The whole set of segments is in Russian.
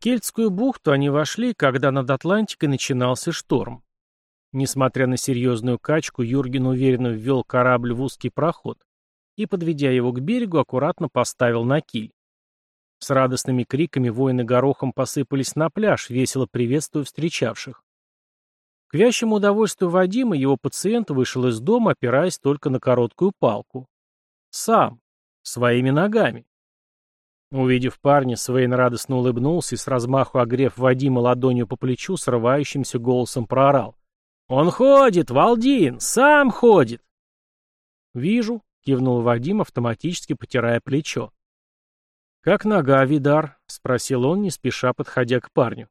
Кельтскую бухту они вошли, когда над Атлантикой начинался шторм. Несмотря на серьезную качку, Юрген уверенно ввел корабль в узкий проход и, подведя его к берегу, аккуратно поставил на киль. С радостными криками воины горохом посыпались на пляж, весело приветствуя встречавших. К вящему удовольствию Вадима его пациент вышел из дома, опираясь только на короткую палку. Сам. Своими ногами. Увидев парня, Свейн радостно улыбнулся и с размаху огрев Вадима ладонью по плечу, срывающимся голосом проорал. «Он ходит, Валдин! Сам ходит!» «Вижу», — кивнул Вадим, автоматически потирая плечо. «Как нога, Видар?» — спросил он, не спеша подходя к парню.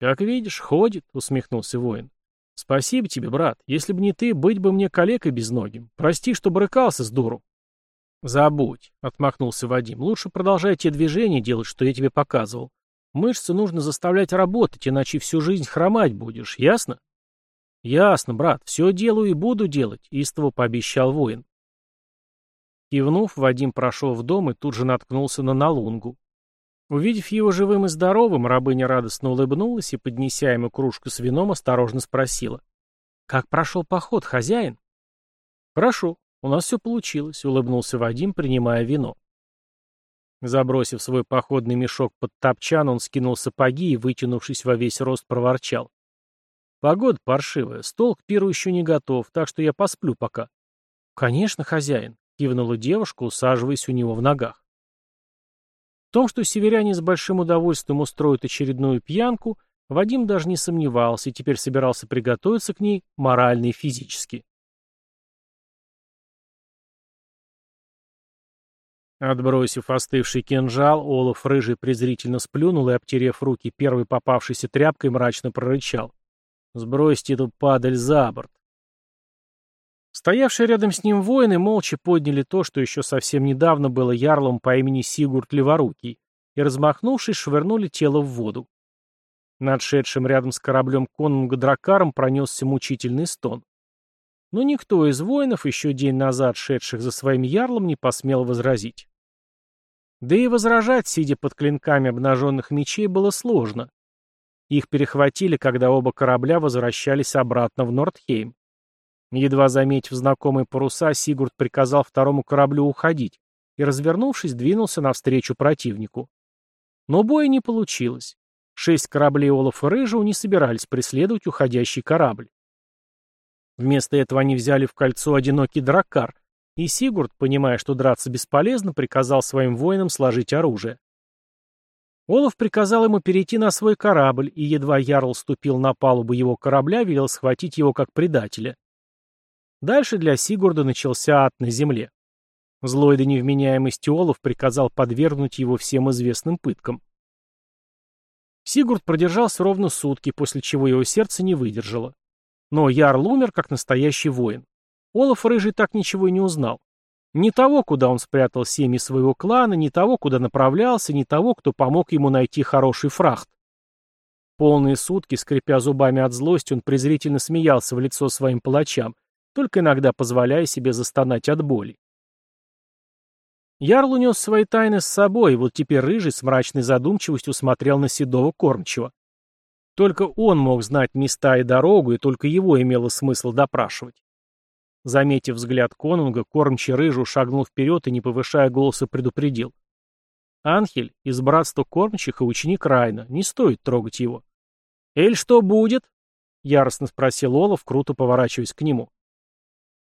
«Как видишь, ходит», — усмехнулся воин. «Спасибо тебе, брат. Если бы не ты, быть бы мне калекой безногим. Прости, что брыкался с дуру». «Забудь», — отмахнулся Вадим. «Лучше продолжай те движения делать, что я тебе показывал. Мышцы нужно заставлять работать, иначе всю жизнь хромать будешь, ясно?» «Ясно, брат. Все делаю и буду делать», — истово пообещал воин. Кивнув, Вадим прошел в дом и тут же наткнулся на Налунгу. Увидев его живым и здоровым, рабыня радостно улыбнулась и, поднеся ему кружку с вином, осторожно спросила. «Как прошел поход, хозяин?» «Хорошо, у нас все получилось», — улыбнулся Вадим, принимая вино. Забросив свой походный мешок под топчан, он скинул сапоги и, вытянувшись во весь рост, проворчал. «Погода паршивая, стол к пиру еще не готов, так что я посплю пока». «Конечно, хозяин», — кивнула девушка, усаживаясь у него в ногах. В том, что северяне с большим удовольствием устроят очередную пьянку, Вадим даже не сомневался и теперь собирался приготовиться к ней морально и физически. Отбросив остывший кинжал, Олаф рыжий презрительно сплюнул и, обтерев руки первой попавшейся тряпкой, мрачно прорычал. «Сбросьте эту падаль за борт!» Стоявшие рядом с ним воины молча подняли то, что еще совсем недавно было ярлом по имени Сигурд Леворукий, и, размахнувшись, швырнули тело в воду. Над шедшим рядом с кораблем конунга Дракаром пронесся мучительный стон. Но никто из воинов, еще день назад шедших за своим ярлом, не посмел возразить. Да и возражать, сидя под клинками обнаженных мечей, было сложно. Их перехватили, когда оба корабля возвращались обратно в Нордхейм. Едва заметив знакомые паруса, Сигурд приказал второму кораблю уходить и, развернувшись, двинулся навстречу противнику. Но боя не получилось. Шесть кораблей Олафа Рыжего не собирались преследовать уходящий корабль. Вместо этого они взяли в кольцо одинокий драккар, и Сигурд, понимая, что драться бесполезно, приказал своим воинам сложить оружие. Олаф приказал ему перейти на свой корабль, и едва Ярл ступил на палубу его корабля, велел схватить его как предателя. Дальше для Сигурда начался ад на земле. Злой до невменяемости Олаф приказал подвергнуть его всем известным пыткам. Сигурд продержался ровно сутки, после чего его сердце не выдержало. Но Ярл умер, как настоящий воин. Олаф Рыжий так ничего и не узнал. Ни того, куда он спрятал семьи своего клана, ни того, куда направлялся, ни того, кто помог ему найти хороший фрахт. Полные сутки, скрипя зубами от злости, он презрительно смеялся в лицо своим палачам, только иногда позволяя себе застонать от боли. Ярл унес свои тайны с собой, и вот теперь Рыжий с мрачной задумчивостью смотрел на седого кормчего. Только он мог знать места и дорогу, и только его имело смысл допрашивать. Заметив взгляд конунга, кормчий рыжу шагнул вперед и, не повышая голоса, предупредил. «Анхель из братства кормчих и ученик Райна. Не стоит трогать его». «Эль, что будет?» — яростно спросил Олаф, круто поворачиваясь к нему.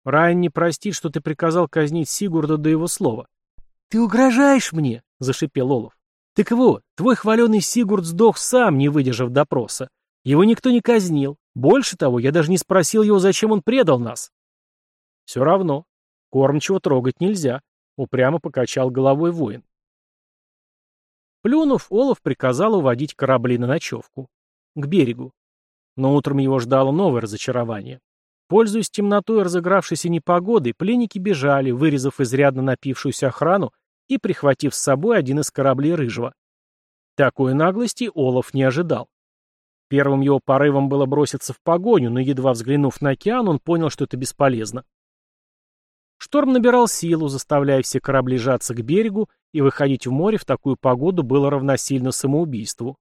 «Райн не простит, что ты приказал казнить Сигурда до его слова». «Ты угрожаешь мне?» — зашипел Олаф. «Так вот, твой хваленый Сигурд сдох сам, не выдержав допроса. Его никто не казнил. Больше того, я даже не спросил его, зачем он предал нас». Все равно. Кормчего трогать нельзя, упрямо покачал головой воин. Плюнув, Олаф приказал уводить корабли на ночевку. К берегу. Но утром его ждало новое разочарование. Пользуясь темнотой и разыгравшейся непогодой, пленники бежали, вырезав изрядно напившуюся охрану и прихватив с собой один из кораблей Рыжего. Такой наглости Олаф не ожидал. Первым его порывом было броситься в погоню, но едва взглянув на океан, он понял, что это бесполезно. Шторм набирал силу, заставляя все корабли жаться к берегу, и выходить в море в такую погоду было равносильно самоубийству.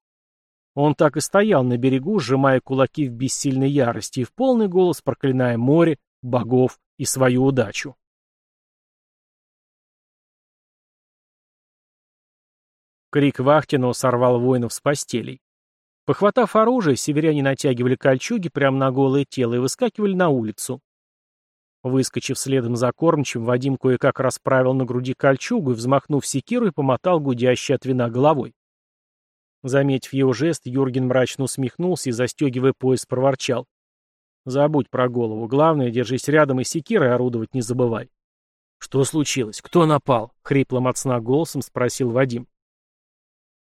Он так и стоял на берегу, сжимая кулаки в бессильной ярости и в полный голос проклиная море, богов и свою удачу. Крик Вахтинова сорвал воинов с постелей. Похватав оружие, северяне натягивали кольчуги прямо на голое тело и выскакивали на улицу. Выскочив следом за кормчим, Вадим кое-как расправил на груди кольчугу и, взмахнув и помотал гудящей от вина головой. Заметив его жест, Юрген мрачно усмехнулся и, застегивая пояс, проворчал. «Забудь про голову. Главное, держись рядом и секирой орудовать не забывай». «Что случилось? Кто напал?» — хриплым от сна голосом спросил Вадим.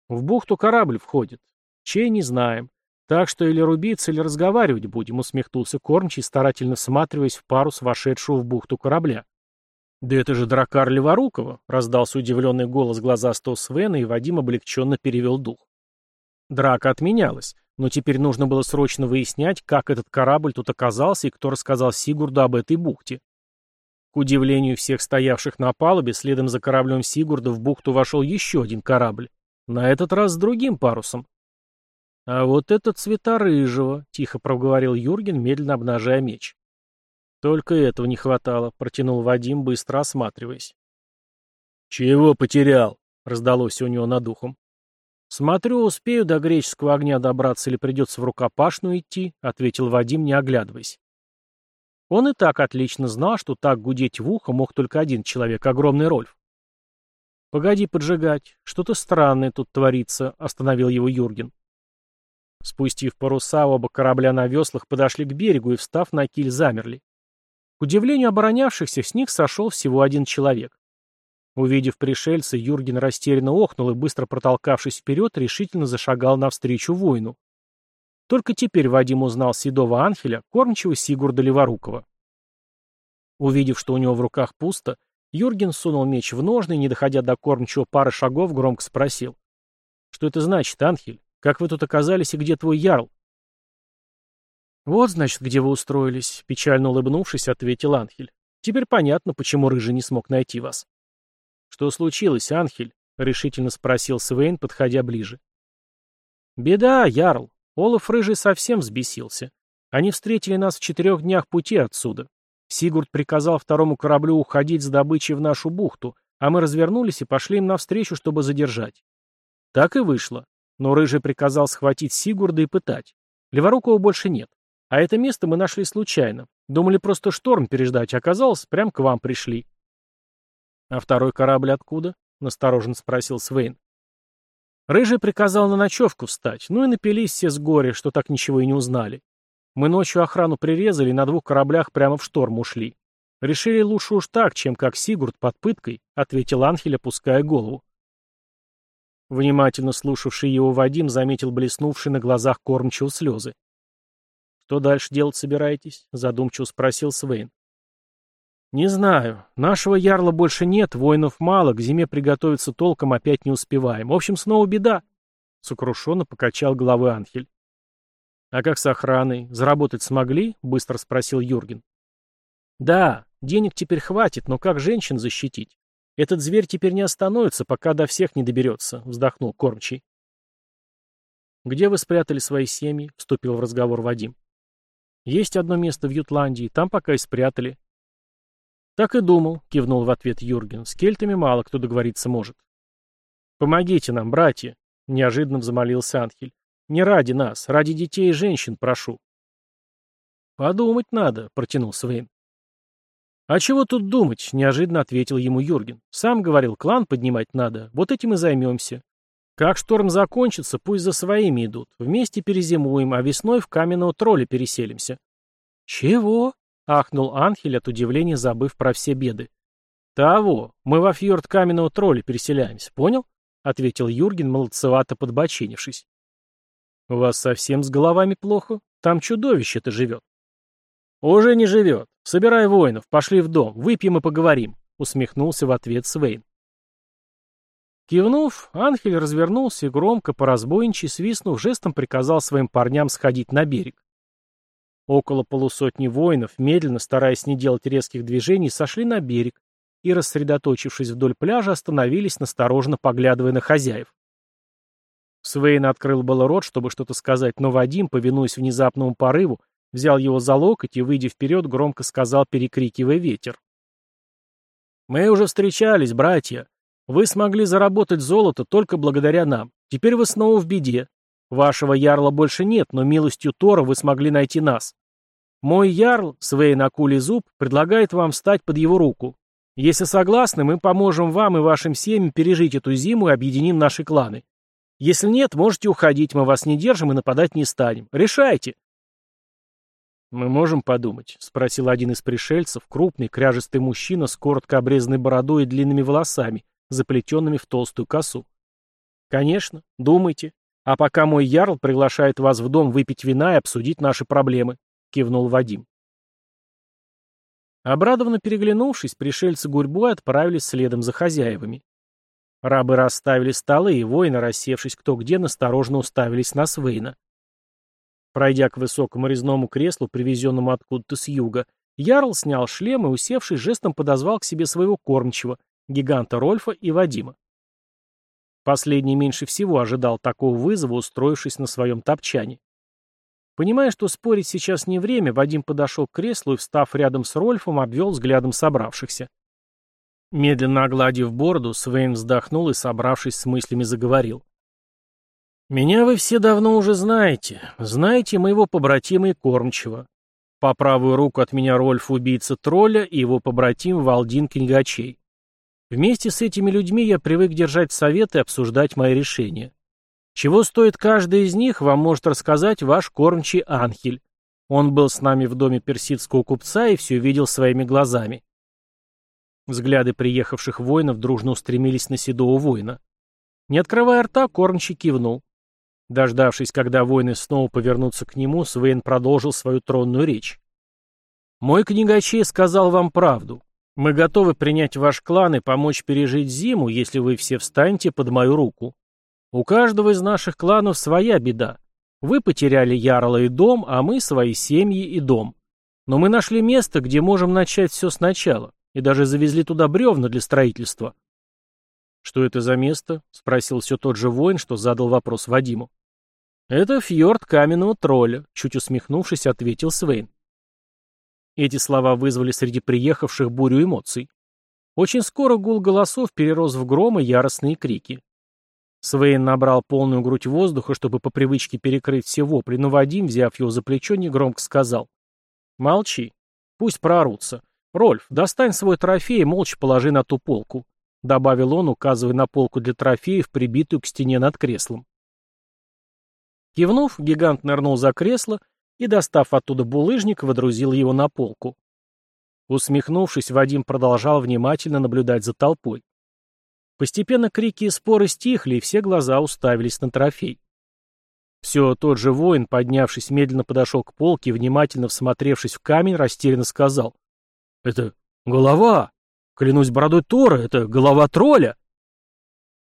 В бухту корабль входит. Чей не знаем. Так что или рубиться, или разговаривать будем, усмехнулся Кормчий, старательно всматриваясь в парус вошедшего в бухту корабля. «Да это же дракар Леворукова!» — раздался удивленный голос глазастого Свена, и Вадим облегченно перевел дух. Драка отменялась, но теперь нужно было срочно выяснять, как этот корабль тут оказался и кто рассказал Сигурду об этой бухте. К удивлению всех стоявших на палубе, следом за кораблем Сигурда в бухту вошел еще один корабль. На этот раз с другим парусом. «А вот это цвета рыжего», — тихо проговорил Юрген, медленно обнажая меч. «Только этого не хватало», — протянул Вадим, быстро осматриваясь. «Чего потерял?» — раздалось у него над ухом. «Смотрю, успею до греческого огня добраться или придется в рукопашную идти», — ответил Вадим, не оглядываясь. Он и так отлично знал, что так гудеть в ухо мог только один человек, огромный Рольф. «Погоди поджигать. Что-то странное тут творится», — остановил его Юрген. Спустив паруса, оба корабля на веслах подошли к берегу и, встав на киль, замерли. К удивлению оборонявшихся, с них сошел всего один человек. Увидев пришельца, Юрген растерянно охнул и, быстро протолкавшись вперед, решительно зашагал навстречу воину. Только теперь Вадим узнал седого Анхеля, кормчего Сигурда Леворукова. Увидев, что у него в руках пусто, Юрген сунул меч в ножны и, не доходя до кормчего пары шагов, громко спросил. «Что это значит, Анхель? Как вы тут оказались и где твой ярл?» «Вот, значит, где вы устроились», — печально улыбнувшись, ответил Анхель. «Теперь понятно, почему Рыжий не смог найти вас». «Что случилось, Анхель?» — решительно спросил Свейн, подходя ближе. «Беда, ярл. Олаф Рыжий совсем взбесился. Они встретили нас в четырех днях пути отсюда. Сигурд приказал второму кораблю уходить с добычей в нашу бухту, а мы развернулись и пошли им навстречу, чтобы задержать. Так и вышло. Но Рыжий приказал схватить Сигурда и пытать. Леворукого больше нет. А это место мы нашли случайно. Думали просто шторм переждать, а оказалось, прям к вам пришли. «А второй корабль откуда?» — настороженно спросил Свейн. Рыжий приказал на ночевку встать, ну и напились все с горя, что так ничего и не узнали. Мы ночью охрану прирезали и на двух кораблях прямо в шторм ушли. Решили лучше уж так, чем как Сигурд под пыткой, ответил Анхель, опуская голову. Внимательно слушавший его Вадим заметил блеснувшие на глазах кормчего слезы. «Что дальше делать собираетесь?» — задумчиво спросил Свейн. «Не знаю. Нашего ярла больше нет, воинов мало, к зиме приготовиться толком опять не успеваем. В общем, снова беда», — сокрушенно покачал головой Анхель. «А как с охраной? Заработать смогли?» — быстро спросил Юрген. «Да, денег теперь хватит, но как женщин защитить? Этот зверь теперь не остановится, пока до всех не доберется», — вздохнул кормчий. «Где вы спрятали свои семьи?» — вступил в разговор Вадим. «Есть одно место в Ютландии, там пока и спрятали». «Так и думал», — кивнул в ответ Юрген. «С кельтами мало кто договориться может». «Помогите нам, братья», — неожиданно взмолился Анхель. Не ради нас, ради детей и женщин прошу. Подумать надо, протянул Свейн. А чего тут думать, неожиданно ответил ему Юрген. Сам говорил, клан поднимать надо, вот этим и займемся. Как шторм закончится, пусть за своими идут. Вместе перезимуем, а весной в каменного тролля переселимся. Чего? Ахнул Анхель от удивления, забыв про все беды. Того, мы во фьорд каменного тролля переселяемся, понял? Ответил Юрген, молодцевато подбочинившись. «У вас совсем с головами плохо? Там чудовище-то живет». «Уже не живет. Собирай воинов, пошли в дом, выпьем и поговорим», — усмехнулся в ответ Свейн. Кивнув, Анхель развернулся и громко, по разбойничьи свистнув, жестом приказал своим парням сходить на берег. Около полусотни воинов, медленно, стараясь не делать резких движений, сошли на берег и, рассредоточившись вдоль пляжа, остановились, настороженно поглядывая на хозяев. Свейн открыл было рот, чтобы что-то сказать, но Вадим, повинуясь внезапному порыву, взял его за локоть и, выйдя вперед, громко сказал, перекрикивая ветер. «Мы уже встречались, братья. Вы смогли заработать золото только благодаря нам. Теперь вы снова в беде. Вашего ярла больше нет, но милостью Тора вы смогли найти нас. Мой ярл, Свейн Акули Зуб, предлагает вам встать под его руку. Если согласны, мы поможем вам и вашим семьям пережить эту зиму и объединим наши кланы. Если нет, можете уходить, мы вас не держим и нападать не станем. Решайте. «Мы можем подумать?» — спросил один из пришельцев, крупный, кряжестый мужчина с коротко обрезанной бородой и длинными волосами, заплетенными в толстую косу. «Конечно, думайте. А пока мой ярл приглашает вас в дом выпить вина и обсудить наши проблемы», — кивнул Вадим. Обрадованно переглянувшись, пришельцы гурьбой отправились следом за хозяевами. Рабы расставили столы, и воины, рассевшись кто где, насторожно уставились на Свейна. Пройдя к высокому резному креслу, привезенному откуда-то с юга, Ярл снял шлем и, усевшись, жестом подозвал к себе своего кормчего, гиганта Рольфа и Вадима. Последний меньше всего ожидал такого вызова, устроившись на своем топчане. Понимая, что спорить сейчас не время, Вадим подошел к креслу и, встав рядом с Рольфом, обвел взглядом собравшихся. Медленно огладив бороду, Свейн вздохнул и, собравшись с мыслями, заговорил. «Меня вы все давно уже знаете. Знаете моего побратима и кормчего. По правую руку от меня Рольф убийца тролля и его побратим Валдин Книгачей. Вместе с этими людьми я привык держать советы и обсуждать мои решения. Чего стоит каждый из них, вам может рассказать ваш кормчий Анхель. Он был с нами в доме персидского купца и все видел своими глазами. Взгляды приехавших воинов дружно устремились на седого воина. Не открывая рта, кормчий кивнул. Дождавшись, когда воины снова повернутся к нему, Свейн продолжил свою тронную речь. «Мой книгачей сказал вам правду. Мы готовы принять ваш клан и помочь пережить зиму, если вы все встанете под мою руку. У каждого из наших кланов своя беда. Вы потеряли ярла и дом, а мы свои семьи и дом. Но мы нашли место, где можем начать все сначала, и даже завезли туда бревна для строительства». «Что это за место?» — спросил все тот же воин, что задал вопрос Вадиму. «Это фьорд каменного тролля», — чуть усмехнувшись, ответил Свейн. Эти слова вызвали среди приехавших бурю эмоций. Очень скоро гул голосов перерос в гром и яростные крики. Свейн набрал полную грудь воздуха, чтобы по привычке перекрыть все вопли, но Вадим, взяв его за плечо, негромко сказал. «Молчи. Пусть проорутся. Рольф, достань свой трофей и молча положи на ту полку», — добавил он, указывая на полку для трофеев, прибитую к стене над креслом. Кивнув, гигант нырнул за кресло и, достав оттуда булыжник, водрузил его на полку. Усмехнувшись, Вадим продолжал внимательно наблюдать за толпой. Постепенно крики и споры стихли, и все глаза уставились на трофей. Все тот же воин, поднявшись, медленно подошел к полке и, внимательно всмотревшись в камень, растерянно сказал. «Это голова! Клянусь бородой Тора, это голова тролля!»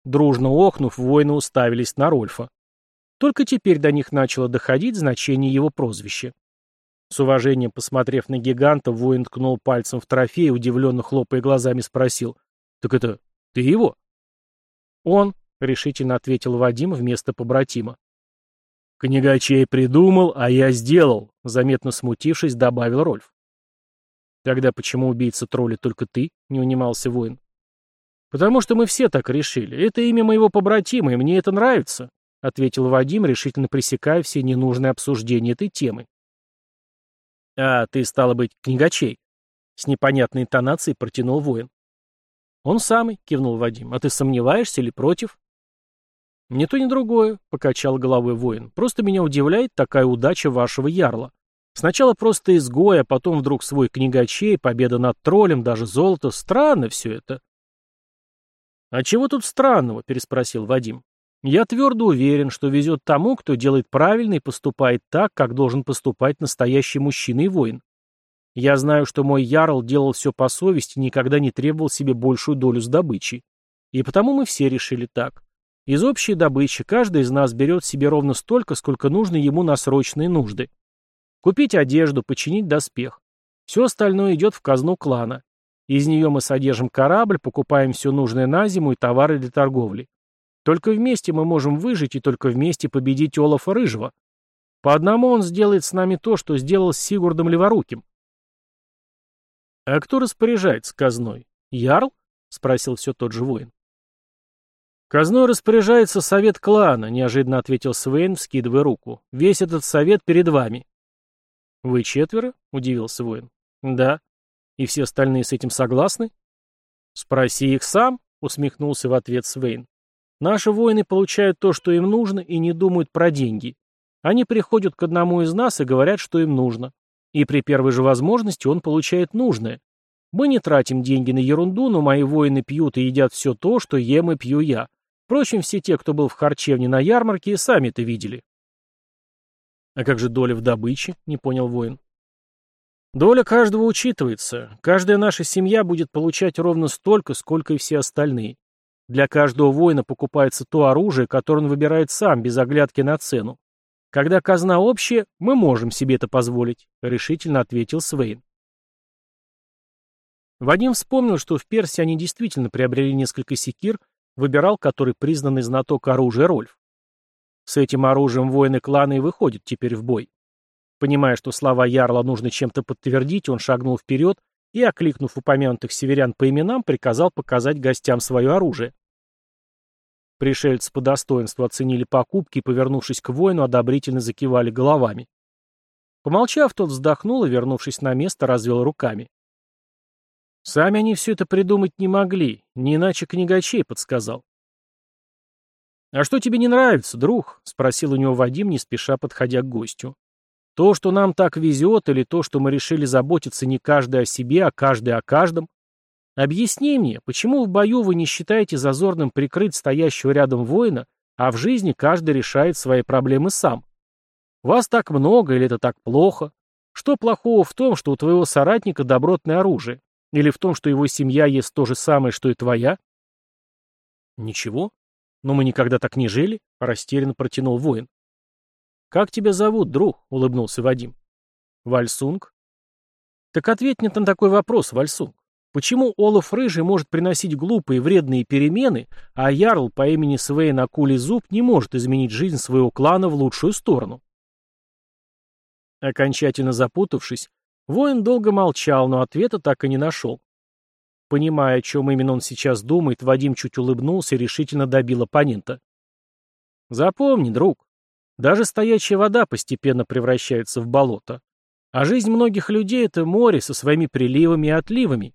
Дружно охнув, воины уставились на Рольфа. Только теперь до них начало доходить значение его прозвища. С уважением посмотрев на гиганта, воин ткнул пальцем в трофей, удивленно хлопая глазами, спросил. «Так это ты его?» «Он», — решительно ответил Вадим вместо побратима. «Книгачей придумал, а я сделал», — заметно смутившись, добавил Рольф. «Тогда почему убийца тролля только ты?» — не унимался воин. «Потому что мы все так решили. Это имя моего побратима, и мне это нравится», — ответил Вадим, решительно пресекая все ненужные обсуждения этой темы. «А ты, стало быть, книгачей?» — с непонятной интонацией протянул воин. «Он самый», — кивнул Вадим. «А ты сомневаешься или против?» «Ни то, ни другое», — покачал головой воин. «Просто меня удивляет такая удача вашего ярла. Сначала просто изгой, а потом вдруг свой книгачей, победа над троллем, даже золото. Странно все это». «А чего тут странного?» — переспросил Вадим. Я твердо уверен, что везет тому, кто делает правильно и поступает так, как должен поступать настоящий мужчина и воин. Я знаю, что мой ярл делал все по совести и никогда не требовал себе большую долю с добычи. И потому мы все решили так. Из общей добычи каждый из нас берет себе ровно столько, сколько нужно ему на срочные нужды. Купить одежду, починить доспех. Все остальное идет в казну клана. Из нее мы содержим корабль, покупаем все нужное на зиму и товары для торговли. Только вместе мы можем выжить и только вместе победить Олафа Рыжего. По одному он сделает с нами то, что сделал с Сигурдом Леворуким. «А кто распоряжается казной? Ярл?» — спросил все тот же воин. «Казной распоряжается совет клана», — неожиданно ответил Свейн, вскидывая руку. «Весь этот совет перед вами». «Вы четверо?» — удивился воин. «Да. И все остальные с этим согласны?» «Спроси их сам», — усмехнулся в ответ Свейн. «Наши воины получают то, что им нужно, и не думают про деньги. Они приходят к одному из нас и говорят, что им нужно. И при первой же возможности он получает нужное. Мы не тратим деньги на ерунду, но мои воины пьют и едят все то, что ем и пью я. Впрочем, все те, кто был в харчевне на ярмарке, сами это видели. «А как же доля в добыче?» — не понял воин. «Доля каждого учитывается. Каждая наша семья будет получать ровно столько, сколько и все остальные. Для каждого воина покупается то оружие, которое он выбирает сам, без оглядки на цену. Когда казна общая, мы можем себе это позволить», — решительно ответил Свейн. Вадим вспомнил, что в Персии они действительно приобрели несколько секир, выбирал который признанный знаток оружия Рольф. С этим оружием воины клана и выходят теперь в бой. Понимая, что слова Ярла нужно чем-то подтвердить, он шагнул вперед и, окликнув упомянутых северян по именам, приказал показать гостям свое оружие. Пришельцы по достоинству оценили покупки и, повернувшись к воину, одобрительно закивали головами. Помолчав, тот вздохнул и, вернувшись на место, развел руками. Сами они все это придумать не могли, не иначе книгачей подсказал. «А что тебе не нравится, друг?» — спросил у него Вадим, не спеша подходя к гостю. «То, что нам так везет, или то, что мы решили заботиться не каждый о себе, а каждый о каждом? Объясни мне, почему в бою вы не считаете зазорным прикрыть стоящего рядом воина, а в жизни каждый решает свои проблемы сам? Вас так много или это так плохо? Что плохого в том, что у твоего соратника добротное оружие? Или в том, что его семья ест то же самое, что и твоя? Ничего. Но мы никогда так не жили, растерянно протянул воин. Как тебя зовут, друг? улыбнулся Вадим. Вальсунг. Так ответь мне на такой вопрос, Вальсунг. Почему Олаф Рыжий может приносить глупые вредные перемены, а Ярл по имени Свейн Акули Зуб не может изменить жизнь своего клана в лучшую сторону? Окончательно запутавшись, Воин долго молчал, но ответа так и не нашел. Понимая, о чем именно он сейчас думает, Вадим чуть улыбнулся и решительно добил оппонента. «Запомни, друг, даже стоячая вода постепенно превращается в болото. А жизнь многих людей — это море со своими приливами и отливами.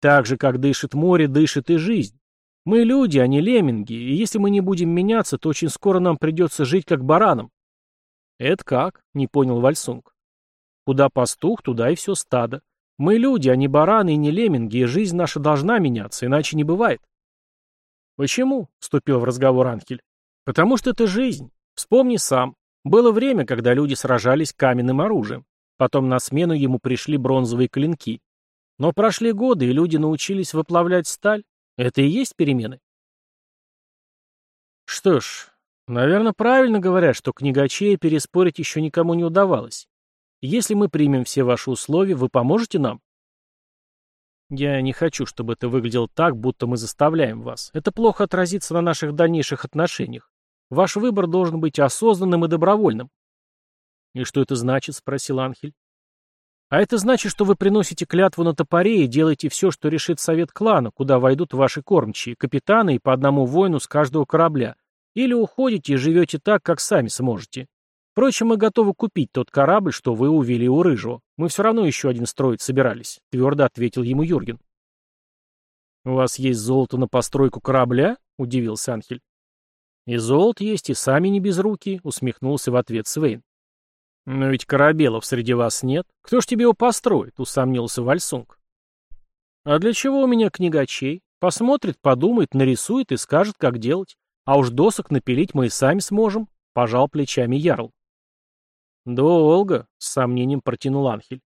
Так же, как дышит море, дышит и жизнь. Мы люди, а не лемминги, и если мы не будем меняться, то очень скоро нам придется жить как баранам». «Это как?» — не понял Вальсунг. Куда пастух, туда и все стадо. Мы люди, а не бараны и не лемминги, и жизнь наша должна меняться, иначе не бывает. Почему? — вступил в разговор Анхель. Потому что это жизнь. Вспомни сам. Было время, когда люди сражались каменным оружием. Потом на смену ему пришли бронзовые клинки. Но прошли годы, и люди научились выплавлять сталь. Это и есть перемены. Что ж, наверное, правильно говорят, что книгачея переспорить еще никому не удавалось. Если мы примем все ваши условия, вы поможете нам? Я не хочу, чтобы это выглядело так, будто мы заставляем вас. Это плохо отразится на наших дальнейших отношениях. Ваш выбор должен быть осознанным и добровольным. И что это значит? спросил Анхель. А это значит, что вы приносите клятву на топоре и делаете все, что решит совет клана, куда войдут ваши кормчие, капитаны и по одному воину с каждого корабля. Или уходите и живете так, как сами сможете. Впрочем, мы готовы купить тот корабль, что вы увели у Рыжего. Мы все равно еще один строить собирались», — твердо ответил ему Юрген. «У вас есть золото на постройку корабля?» — удивился Анхель. «И золото есть, и сами не без руки», — усмехнулся в ответ Свейн. «Но ведь корабелов среди вас нет. Кто ж тебе его построит?» — усомнился Вальсунг. «А для чего у меня книгачей? Посмотрит, подумает, нарисует и скажет, как делать. А уж досок напилить мы и сами сможем», — пожал плечами Ярл. «Долго», — с сомнением протянул Анхель.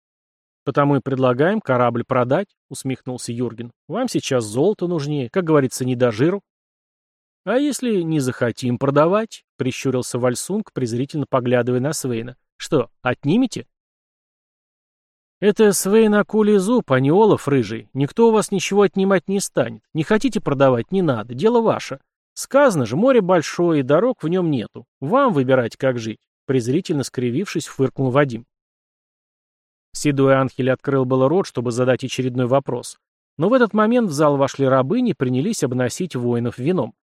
«Потому и предлагаем корабль продать», — усмехнулся Юрген. «Вам сейчас золото нужнее, как говорится, не до жиру». «А если не захотим продавать?» — прищурился Вальсунг, презрительно поглядывая на Свейна. «Что, отнимете?» «Это Свейн акулий зуб, а не Олаф рыжий. Никто у вас ничего отнимать не станет. Не хотите продавать, не надо. Дело ваше. Сказано же, море большое, и дорог в нем нету. Вам выбирать, как жить. Презрительно скривившись, фыркнул Вадим. Седой Анхель открыл было рот, чтобы задать очередной вопрос. Но в этот момент в зал вошли рабыни и принялись обносить воинов вином.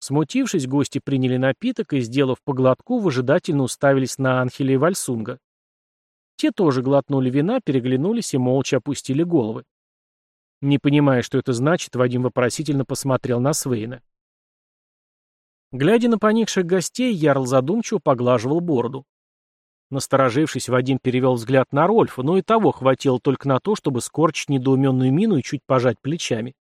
Смутившись, гости приняли напиток и, сделав поглотку, выжидательно уставились на Анхеля и Вальсунга. Те тоже глотнули вина, переглянулись и молча опустили головы. Не понимая, что это значит, Вадим вопросительно посмотрел на Свейна. Глядя на поникших гостей, Ярл задумчиво поглаживал бороду. Насторожившись, Вадим перевел взгляд на Рольфа, но и того хватило только на то, чтобы скорчить недоуменную мину и чуть пожать плечами.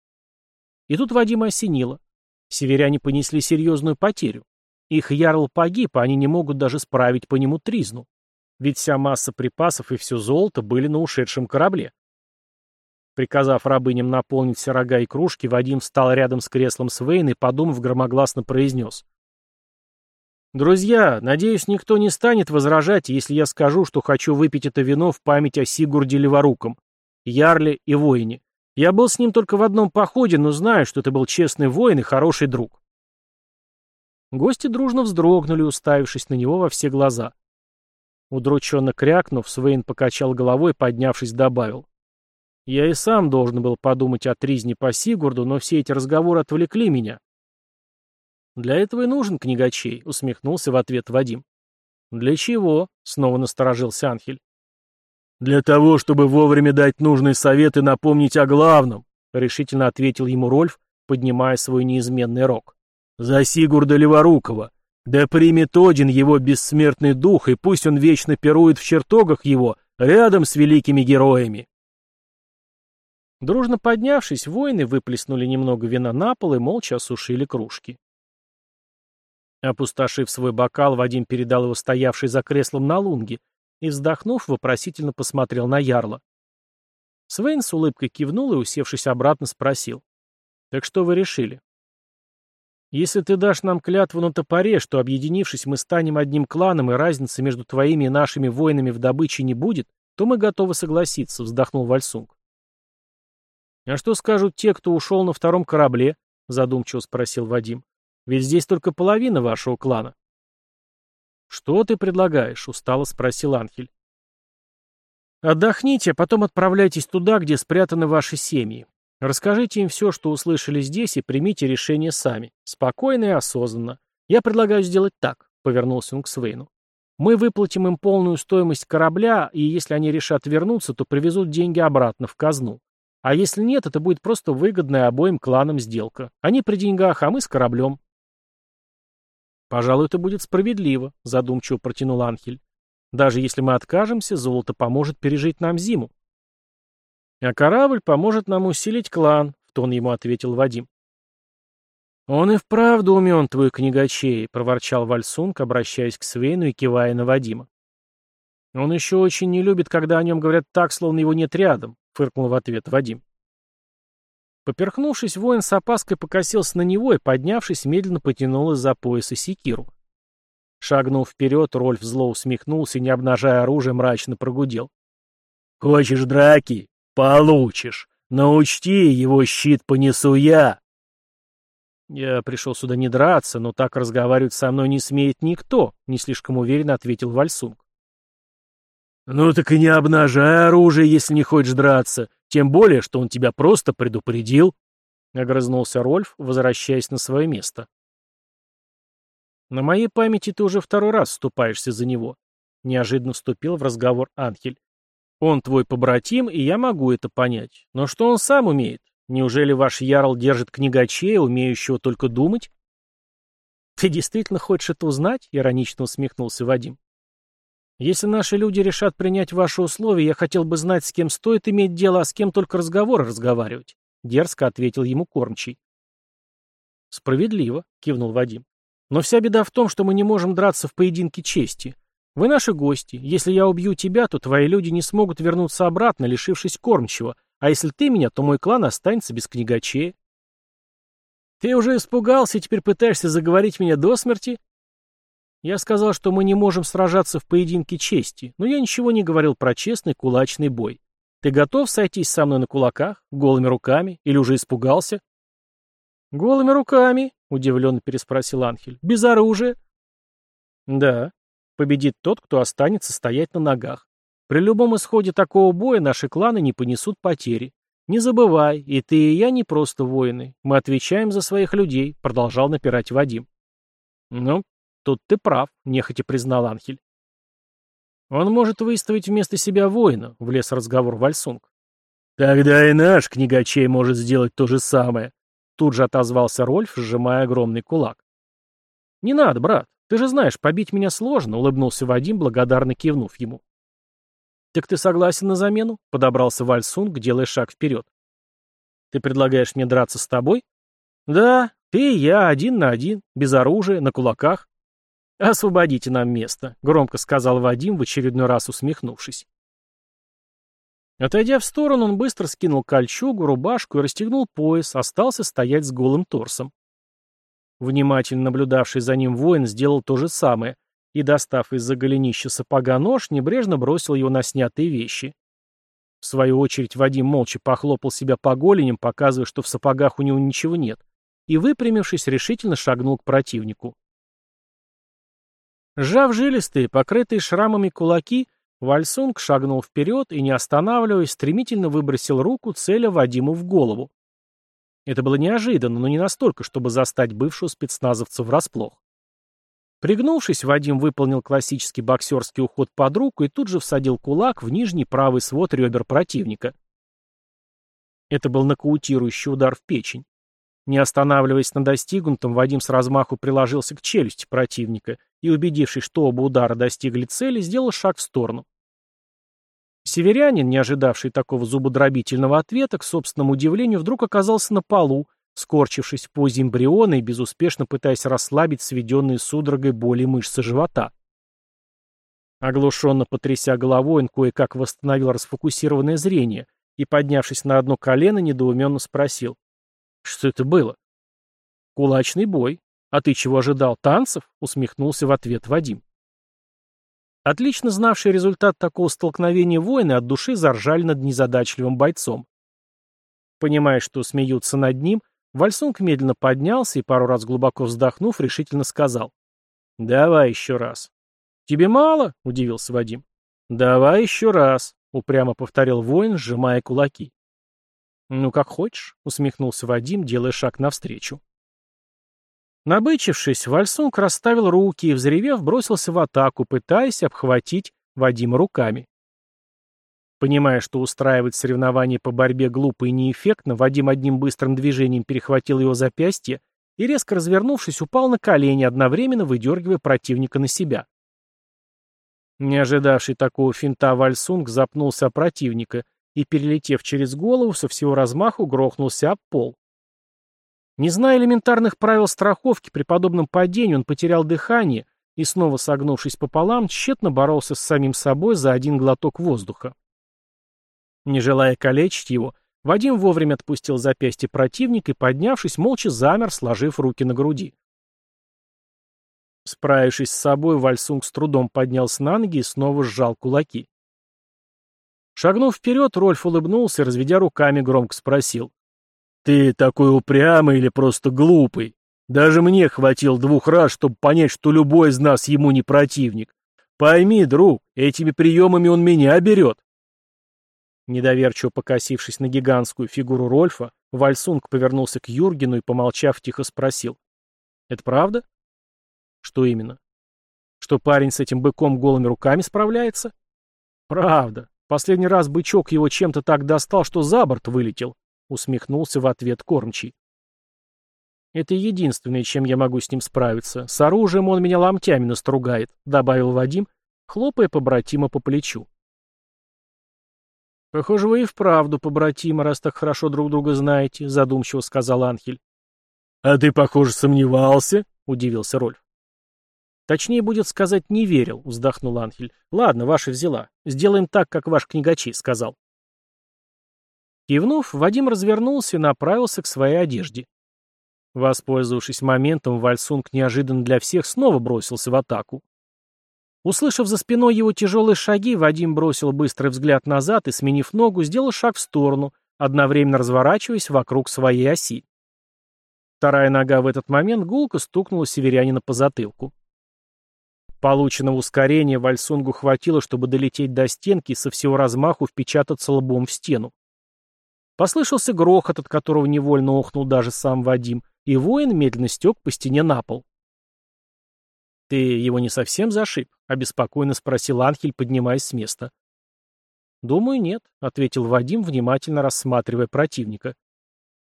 И тут Вадима осенило. Северяне понесли серьезную потерю. Их ярл погиб, а они не могут даже справить по нему тризну. Ведь вся масса припасов и все золото были на ушедшем корабле. Приказав рабыням наполнить все рога и кружки, Вадим встал рядом с креслом Свейна и, подумав, громогласно произнес — «Друзья, надеюсь, никто не станет возражать, если я скажу, что хочу выпить это вино в память о Сигурде Леворуком, Ярле и воине. Я был с ним только в одном походе, но знаю, что это был честный воин и хороший друг». Гости дружно вздрогнули, уставившись на него во все глаза. Удрученно крякнув, Свейн покачал головой, поднявшись, добавил. «Я и сам должен был подумать о тризне по Сигурду, но все эти разговоры отвлекли меня. «Для этого и нужен книгачей», — усмехнулся в ответ Вадим. «Для чего?» — снова насторожился Анхель. «Для того, чтобы вовремя дать нужный совет и напомнить о главном», — решительно ответил ему Рольф, поднимая свой неизменный рог. «За Сигурда Леворукова. Да примет Один его бессмертный дух, и пусть он вечно пирует в чертогах его, рядом с великими героями». Дружно поднявшись, воины выплеснули немного вина на пол и молча осушили кружки. Опустошив свой бокал, Вадим передал его стоявший за креслом на лунге и, вздохнув, вопросительно посмотрел на Ярла. Свейн с улыбкой кивнул и, усевшись обратно, спросил. «Так что вы решили?» «Если ты дашь нам клятву на топоре, что, объединившись, мы станем одним кланом и разницы между твоими и нашими воинами в добыче не будет, то мы готовы согласиться», — вздохнул Вальсунг. «А что скажут те, кто ушел на втором корабле?» — задумчиво спросил Вадим. Ведь здесь только половина вашего клана. «Что ты предлагаешь?» — устало спросил Анхель. «Отдохните, а потом отправляйтесь туда, где спрятаны ваши семьи. Расскажите им все, что услышали здесь, и примите решение сами. Спокойно и осознанно. Я предлагаю сделать так», — повернулся он к Свейну. «Мы выплатим им полную стоимость корабля, и если они решат вернуться, то привезут деньги обратно в казну. А если нет, это будет просто выгодная обоим кланам сделка. Они при деньгах, а мы с кораблем. «Пожалуй, это будет справедливо», — задумчиво протянул Анхель. «Даже если мы откажемся, золото поможет пережить нам зиму». «А корабль поможет нам усилить клан», — в тон ему ответил Вадим. «Он и вправду умен, твой книгачей», — проворчал Вальсунг, обращаясь к Свейну и кивая на Вадима. «Он еще очень не любит, когда о нем говорят так, словно его нет рядом», — фыркнул в ответ Вадим. Поперхнувшись, воин с опаской покосился на него и, поднявшись, медленно потянул из-за пояса секиру. Шагнув вперед, Рольф зло усмехнулся и, не обнажая оружие, мрачно прогудел. «Хочешь драки? Получишь. Но учти, его щит понесу я». «Я пришел сюда не драться, но так разговаривать со мной не смеет никто», — не слишком уверенно ответил Вальсунг. «Ну так и не обнажай оружие, если не хочешь драться. Тем более, что он тебя просто предупредил», — огрызнулся Рольф, возвращаясь на свое место. «На моей памяти ты уже второй раз вступаешься за него», — неожиданно вступил в разговор Анхель. «Он твой побратим, и я могу это понять. Но что он сам умеет? Неужели ваш Ярл держит книгачея, умеющего только думать?» «Ты действительно хочешь это узнать?» — иронично усмехнулся Вадим. Если наши люди решат принять ваши условия, я хотел бы знать, с кем стоит иметь дело, а с кем только разговоры разговаривать», — дерзко ответил ему кормчий. «Справедливо», — кивнул Вадим. «Но вся беда в том, что мы не можем драться в поединке чести. Вы наши гости. Если я убью тебя, то твои люди не смогут вернуться обратно, лишившись кормчего. А если ты меня, то мой клан останется без книгачея». «Ты уже испугался и теперь пытаешься заговорить меня до смерти?» Я сказал, что мы не можем сражаться в поединке чести, но я ничего не говорил про честный кулачный бой. Ты готов сойтись со мной на кулаках, голыми руками, или уже испугался? «Голыми руками?» — удивленно переспросил Анхель. «Без оружия?» «Да. Победит тот, кто останется стоять на ногах. При любом исходе такого боя наши кланы не понесут потери. Не забывай, и ты, и я не просто воины. Мы отвечаем за своих людей», — продолжал напирать Вадим. «Ну, тут ты прав», — нехотя признал Анхель. «Он может выставить вместо себя воина», — влез разговор Вальсунг. «Тогда и наш книгачей может сделать то же самое», — тут же отозвался Рольф, сжимая огромный кулак. «Не надо, брат. Ты же знаешь, побить меня сложно», — улыбнулся Вадим, благодарно кивнув ему. «Так ты согласен на замену?» — подобрался Вальсунг, делая шаг вперед. «Ты предлагаешь мне драться с тобой?» «Да, ты и я, один на один, без оружия, на кулаках». «Освободите нам место», — громко сказал Вадим, в очередной раз усмехнувшись. Отойдя в сторону, он быстро скинул кольчугу, рубашку и расстегнул пояс, остался стоять с голым торсом. Внимательно наблюдавший за ним воин сделал то же самое и, достав из-за голенища сапога нож, небрежно бросил его на снятые вещи. В свою очередь Вадим молча похлопал себя по голеням, показывая, что в сапогах у него ничего нет, и, выпрямившись, решительно шагнул к противнику. Сжав жилистые, покрытые шрамами кулаки, Вальсунг шагнул вперед и, не останавливаясь, стремительно выбросил руку, целя Вадиму в голову. Это было неожиданно, но не настолько, чтобы застать бывшего спецназовца врасплох. Пригнувшись, Вадим выполнил классический боксерский уход под руку и тут же всадил кулак в нижний правый свод ребер противника. Это был нокаутирующий удар в печень. Не останавливаясь на достигнутом, Вадим с размаху приложился к челюсти противника и, убедившись, что оба удара достигли цели, сделал шаг в сторону. Северянин, не ожидавший такого зубодробительного ответа, к собственному удивлению, вдруг оказался на полу, скорчившись в позе эмбриона и безуспешно пытаясь расслабить сведенные судорогой боли мышцы живота. Оглушенно потряся головой, он кое-как восстановил расфокусированное зрение и, поднявшись на одно колено, недоуменно спросил. «Что это было?» «Кулачный бой. А ты чего ожидал, танцев?» — усмехнулся в ответ Вадим. Отлично знавшие результат такого столкновения воины от души заржали над незадачливым бойцом. Понимая, что смеются над ним, Вальсунг медленно поднялся и, пару раз глубоко вздохнув, решительно сказал. «Давай еще раз». «Тебе мало?» — удивился Вадим. «Давай еще раз», — упрямо повторил воин, сжимая кулаки. «Ну, как хочешь», — усмехнулся Вадим, делая шаг навстречу. Набычившись, Вальсунг расставил руки и, взревев, бросился в атаку, пытаясь обхватить Вадима руками. Понимая, что устраивать соревнования по борьбе глупо и неэффектно, Вадим одним быстрым движением перехватил его запястье и, резко развернувшись, упал на колени, одновременно выдергивая противника на себя. Не ожидавший такого финта Вальсунг запнулся о противника и, перелетев через голову, со всего размаху грохнулся об пол. Не зная элементарных правил страховки, при подобном падении он потерял дыхание и, снова согнувшись пополам, тщетно боролся с самим собой за один глоток воздуха. Не желая калечить его, Вадим вовремя отпустил запястье противника и, поднявшись, молча замер, сложив руки на груди. Справившись с собой, Вальсунг с трудом поднялся на ноги и снова сжал кулаки. Шагнув вперед, Рольф улыбнулся и, разведя руками, громко спросил. Ты такой упрямый или просто глупый? Даже мне хватило двух раз, чтобы понять, что любой из нас ему не противник. Пойми, друг, этими приемами он меня берет. Недоверчиво покосившись на гигантскую фигуру Рольфа, Вальсунг повернулся к Юргену и, помолчав, тихо спросил. «Это правда?» «Что именно?» «Что парень с этим быком голыми руками справляется?» «Правда. Последний раз бычок его чем-то так достал, что за борт вылетел», — усмехнулся в ответ кормчий. «Это единственное, чем я могу с ним справиться. С оружием он меня ломтями настругает», — добавил Вадим, хлопая побратима по плечу. «Похоже, вы и вправду побратимы, раз так хорошо друг друга знаете», — задумчиво сказал Анхель. «А ты, похоже, сомневался?» — удивился Рольф. «Точнее будет сказать, не верил», — вздохнул Анхель. «Ладно, ваша взяла. Сделаем так, как ваш книгачи сказал». Кивнув, Вадим развернулся и направился к своей одежде. Воспользовавшись моментом, Вальсунг неожиданно для всех снова бросился в атаку. Услышав за спиной его тяжелые шаги, Вадим бросил быстрый взгляд назад и, сменив ногу, сделал шаг в сторону, одновременно разворачиваясь вокруг своей оси. Вторая нога в этот момент гулко стукнула северянина по затылку. Полученного ускорения Вальсунгу хватило, чтобы долететь до стенки и со всего размаху впечататься лбом в стену. Послышался грохот, от которого невольно охнул даже сам Вадим, и воин медленно стек по стене на пол. «Ты его не совсем зашиб?» — обеспокоенно спросил Анхель, поднимаясь с места. «Думаю, нет», — ответил Вадим, внимательно рассматривая противника.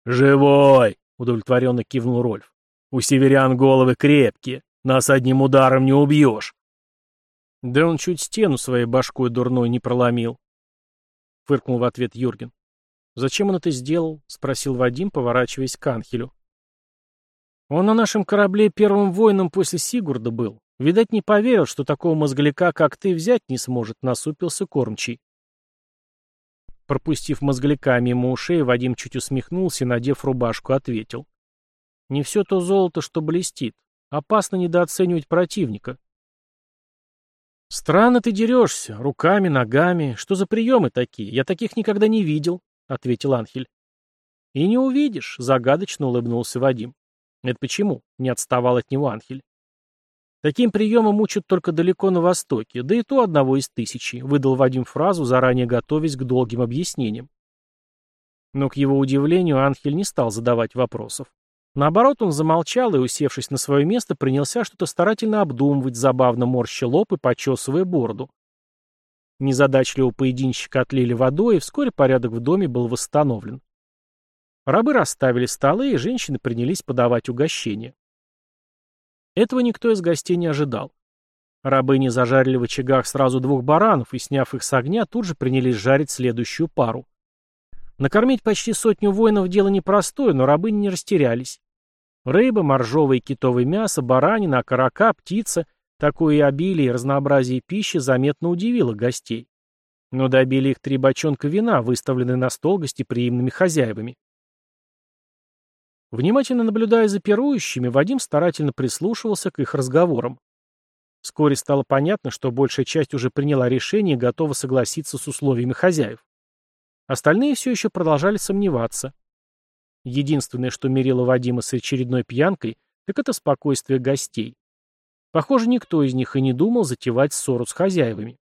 «Живой!» — удовлетворенно кивнул Рольф. «У северян головы крепкие. Нас одним ударом не убьешь. Да он чуть стену своей башкой дурной не проломил. Фыркнул в ответ Юрген. Зачем он это сделал? Спросил Вадим, поворачиваясь к Анхелю. Он на нашем корабле первым воином после Сигурда был. Видать, не поверил, что такого мозгляка, как ты, взять не сможет, насупился кормчий. Пропустив мозгляка мимо ушей, Вадим чуть усмехнулся и, надев рубашку, ответил. Не все то золото, что блестит. Опасно недооценивать противника. «Странно ты дерешься. Руками, ногами. Что за приемы такие? Я таких никогда не видел», — ответил Анхель. «И не увидишь», — загадочно улыбнулся Вадим. «Это почему?» — не отставал от него Анхель. «Таким приемом учат только далеко на востоке, да и то одного из тысячи», — выдал Вадим фразу, заранее готовясь к долгим объяснениям. Но, к его удивлению, Анхель не стал задавать вопросов. Наоборот, он замолчал и, усевшись на свое место, принялся что-то старательно обдумывать, забавно морща лоб и почесывая бороду. Незадачливого поединщика отлили водой, и вскоре порядок в доме был восстановлен. Рабы расставили столы, и женщины принялись подавать угощения. Этого никто из гостей не ожидал. Рабыни зажарили в очагах сразу двух баранов и, сняв их с огня, тут же принялись жарить следующую пару. Накормить почти сотню воинов дело непростое, но рабыни не растерялись. Рыба, моржовое и китовое мясо, баранина, окорока, птица — такое обилие и разнообразие пищи заметно удивило гостей. Но добили их три бочонка вина, выставленные на стол гостеприимными хозяевами. Внимательно наблюдая за пирующими, Вадим старательно прислушивался к их разговорам. Вскоре стало понятно, что большая часть уже приняла решение и готова согласиться с условиями хозяев. Остальные все еще продолжали сомневаться. Единственное, что мерило Вадима с очередной пьянкой, так это спокойствие гостей. Похоже, никто из них и не думал затевать ссору с хозяевами.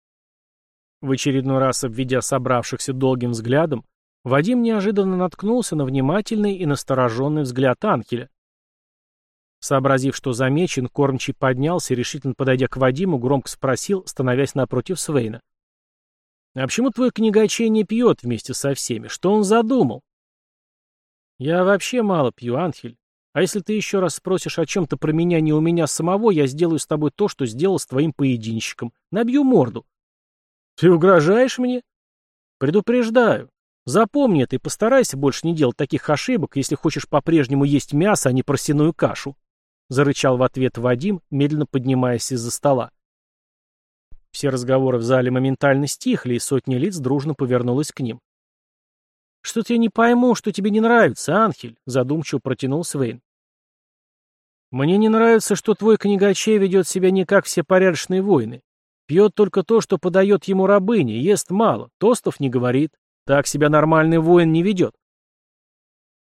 В очередной раз обведя собравшихся долгим взглядом, Вадим неожиданно наткнулся на внимательный и настороженный взгляд Анхеля. Сообразив, что замечен, кормчий поднялся и, решительно подойдя к Вадиму, громко спросил, становясь напротив Свейна. «А почему твой книгачей не пьет вместе со всеми? Что он задумал?» «Я вообще мало пью, Анхель. А если ты еще раз спросишь о чем-то про меня не у меня самого, я сделаю с тобой то, что сделал с твоим поединщиком. Набью морду». «Ты угрожаешь мне?» «Предупреждаю. Запомни это и постарайся больше не делать таких ошибок, если хочешь по-прежнему есть мясо, а не просяную кашу», — зарычал в ответ Вадим, медленно поднимаясь из-за стола. Все разговоры в зале моментально стихли, и сотня лиц дружно повернулась к ним. «Что-то я не пойму, что тебе не нравится, Анхель», — задумчиво протянул Свейн. «Мне не нравится, что твой книгачей ведет себя не как все порядочные воины. Пьет только то, что подает ему рабыня, ест мало, тостов не говорит. Так себя нормальный воин не ведет».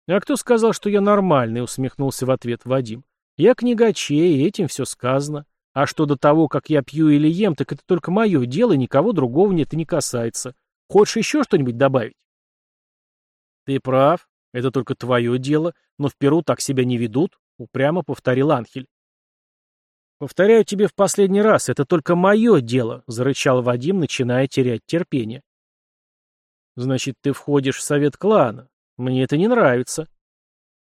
«А кто сказал, что я нормальный?» — усмехнулся в ответ Вадим. «Я книгачей, и этим все сказано. А что до того, как я пью или ем, так это только мое дело, никого другого мне это не касается. Хочешь еще что-нибудь добавить?» «Ты прав. Это только твое дело. Но в Перу так себя не ведут», — упрямо повторил Анхель. «Повторяю тебе в последний раз, это только мое дело», — зарычал Вадим, начиная терять терпение. «Значит, ты входишь в совет клана. Мне это не нравится».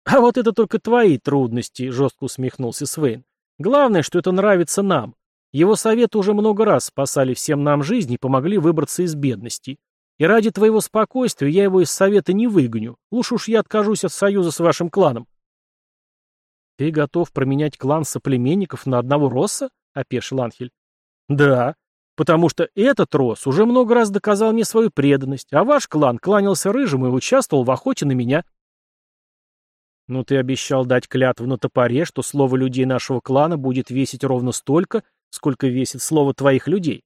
«А вот это только твои трудности», — жестко усмехнулся Свейн. «Главное, что это нравится нам. Его советы уже много раз спасали всем нам жизнь и помогли выбраться из бедности. И ради твоего спокойствия я его из совета не выгоню. Лучше уж я откажусь от союза с вашим кланом. Ты готов променять клан соплеменников на одного Росса? — опешил Анхель. Да, потому что этот Росс уже много раз доказал мне свою преданность, а ваш клан кланялся рыжим и участвовал в охоте на меня. Но ты обещал дать клятву на топоре, что слово людей нашего клана будет весить ровно столько, сколько весит слово твоих людей.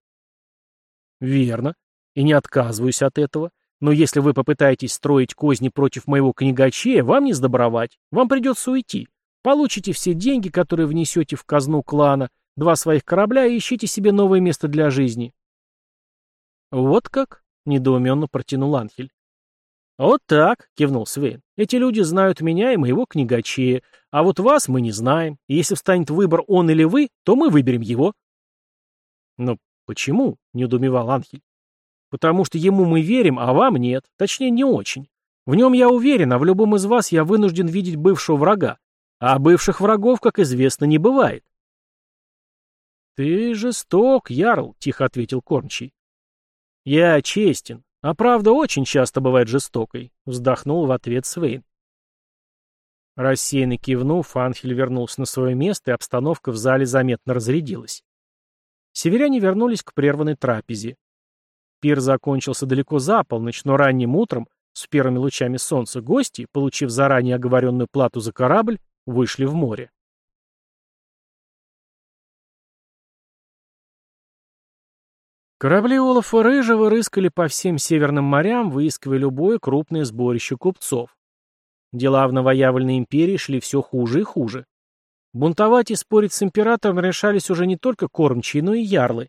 Верно и не отказываюсь от этого. Но если вы попытаетесь строить козни против моего книгачея, вам не сдобровать. Вам придется уйти. Получите все деньги, которые внесете в казну клана, два своих корабля и ищите себе новое место для жизни. Вот как? Недоуменно протянул Анхель. «Вот так», — кивнул Свейн. «Эти люди знают меня и моего книгачея, а вот вас мы не знаем. И если встанет выбор он или вы, то мы выберем его». «Но почему?» — недоумевал Анхель. «Потому что ему мы верим, а вам нет. Точнее, не очень. В нем я уверен, а в любом из вас я вынужден видеть бывшего врага. А бывших врагов, как известно, не бывает». «Ты жесток, Ярл», — тихо ответил Кормчий. «Я честен. А правда очень часто бывает жестокой, вздохнул в ответ Свейн. Рассеянно кивнув, Анхель вернулся на свое место, и обстановка в зале заметно разрядилась. Северяне вернулись к прерванной трапезе. Пир закончился далеко за полночь, но ранним утром, с первыми лучами солнца, гости, получив заранее оговоренную плату за корабль, вышли в море. Корабли Олафа Рыжего рыскали по всем северным морям, выискивая любое крупное сборище купцов. Дела в новоявленной империи шли все хуже и хуже. Бунтовать и спорить с императором решались уже не только кормчие, но и ярлы.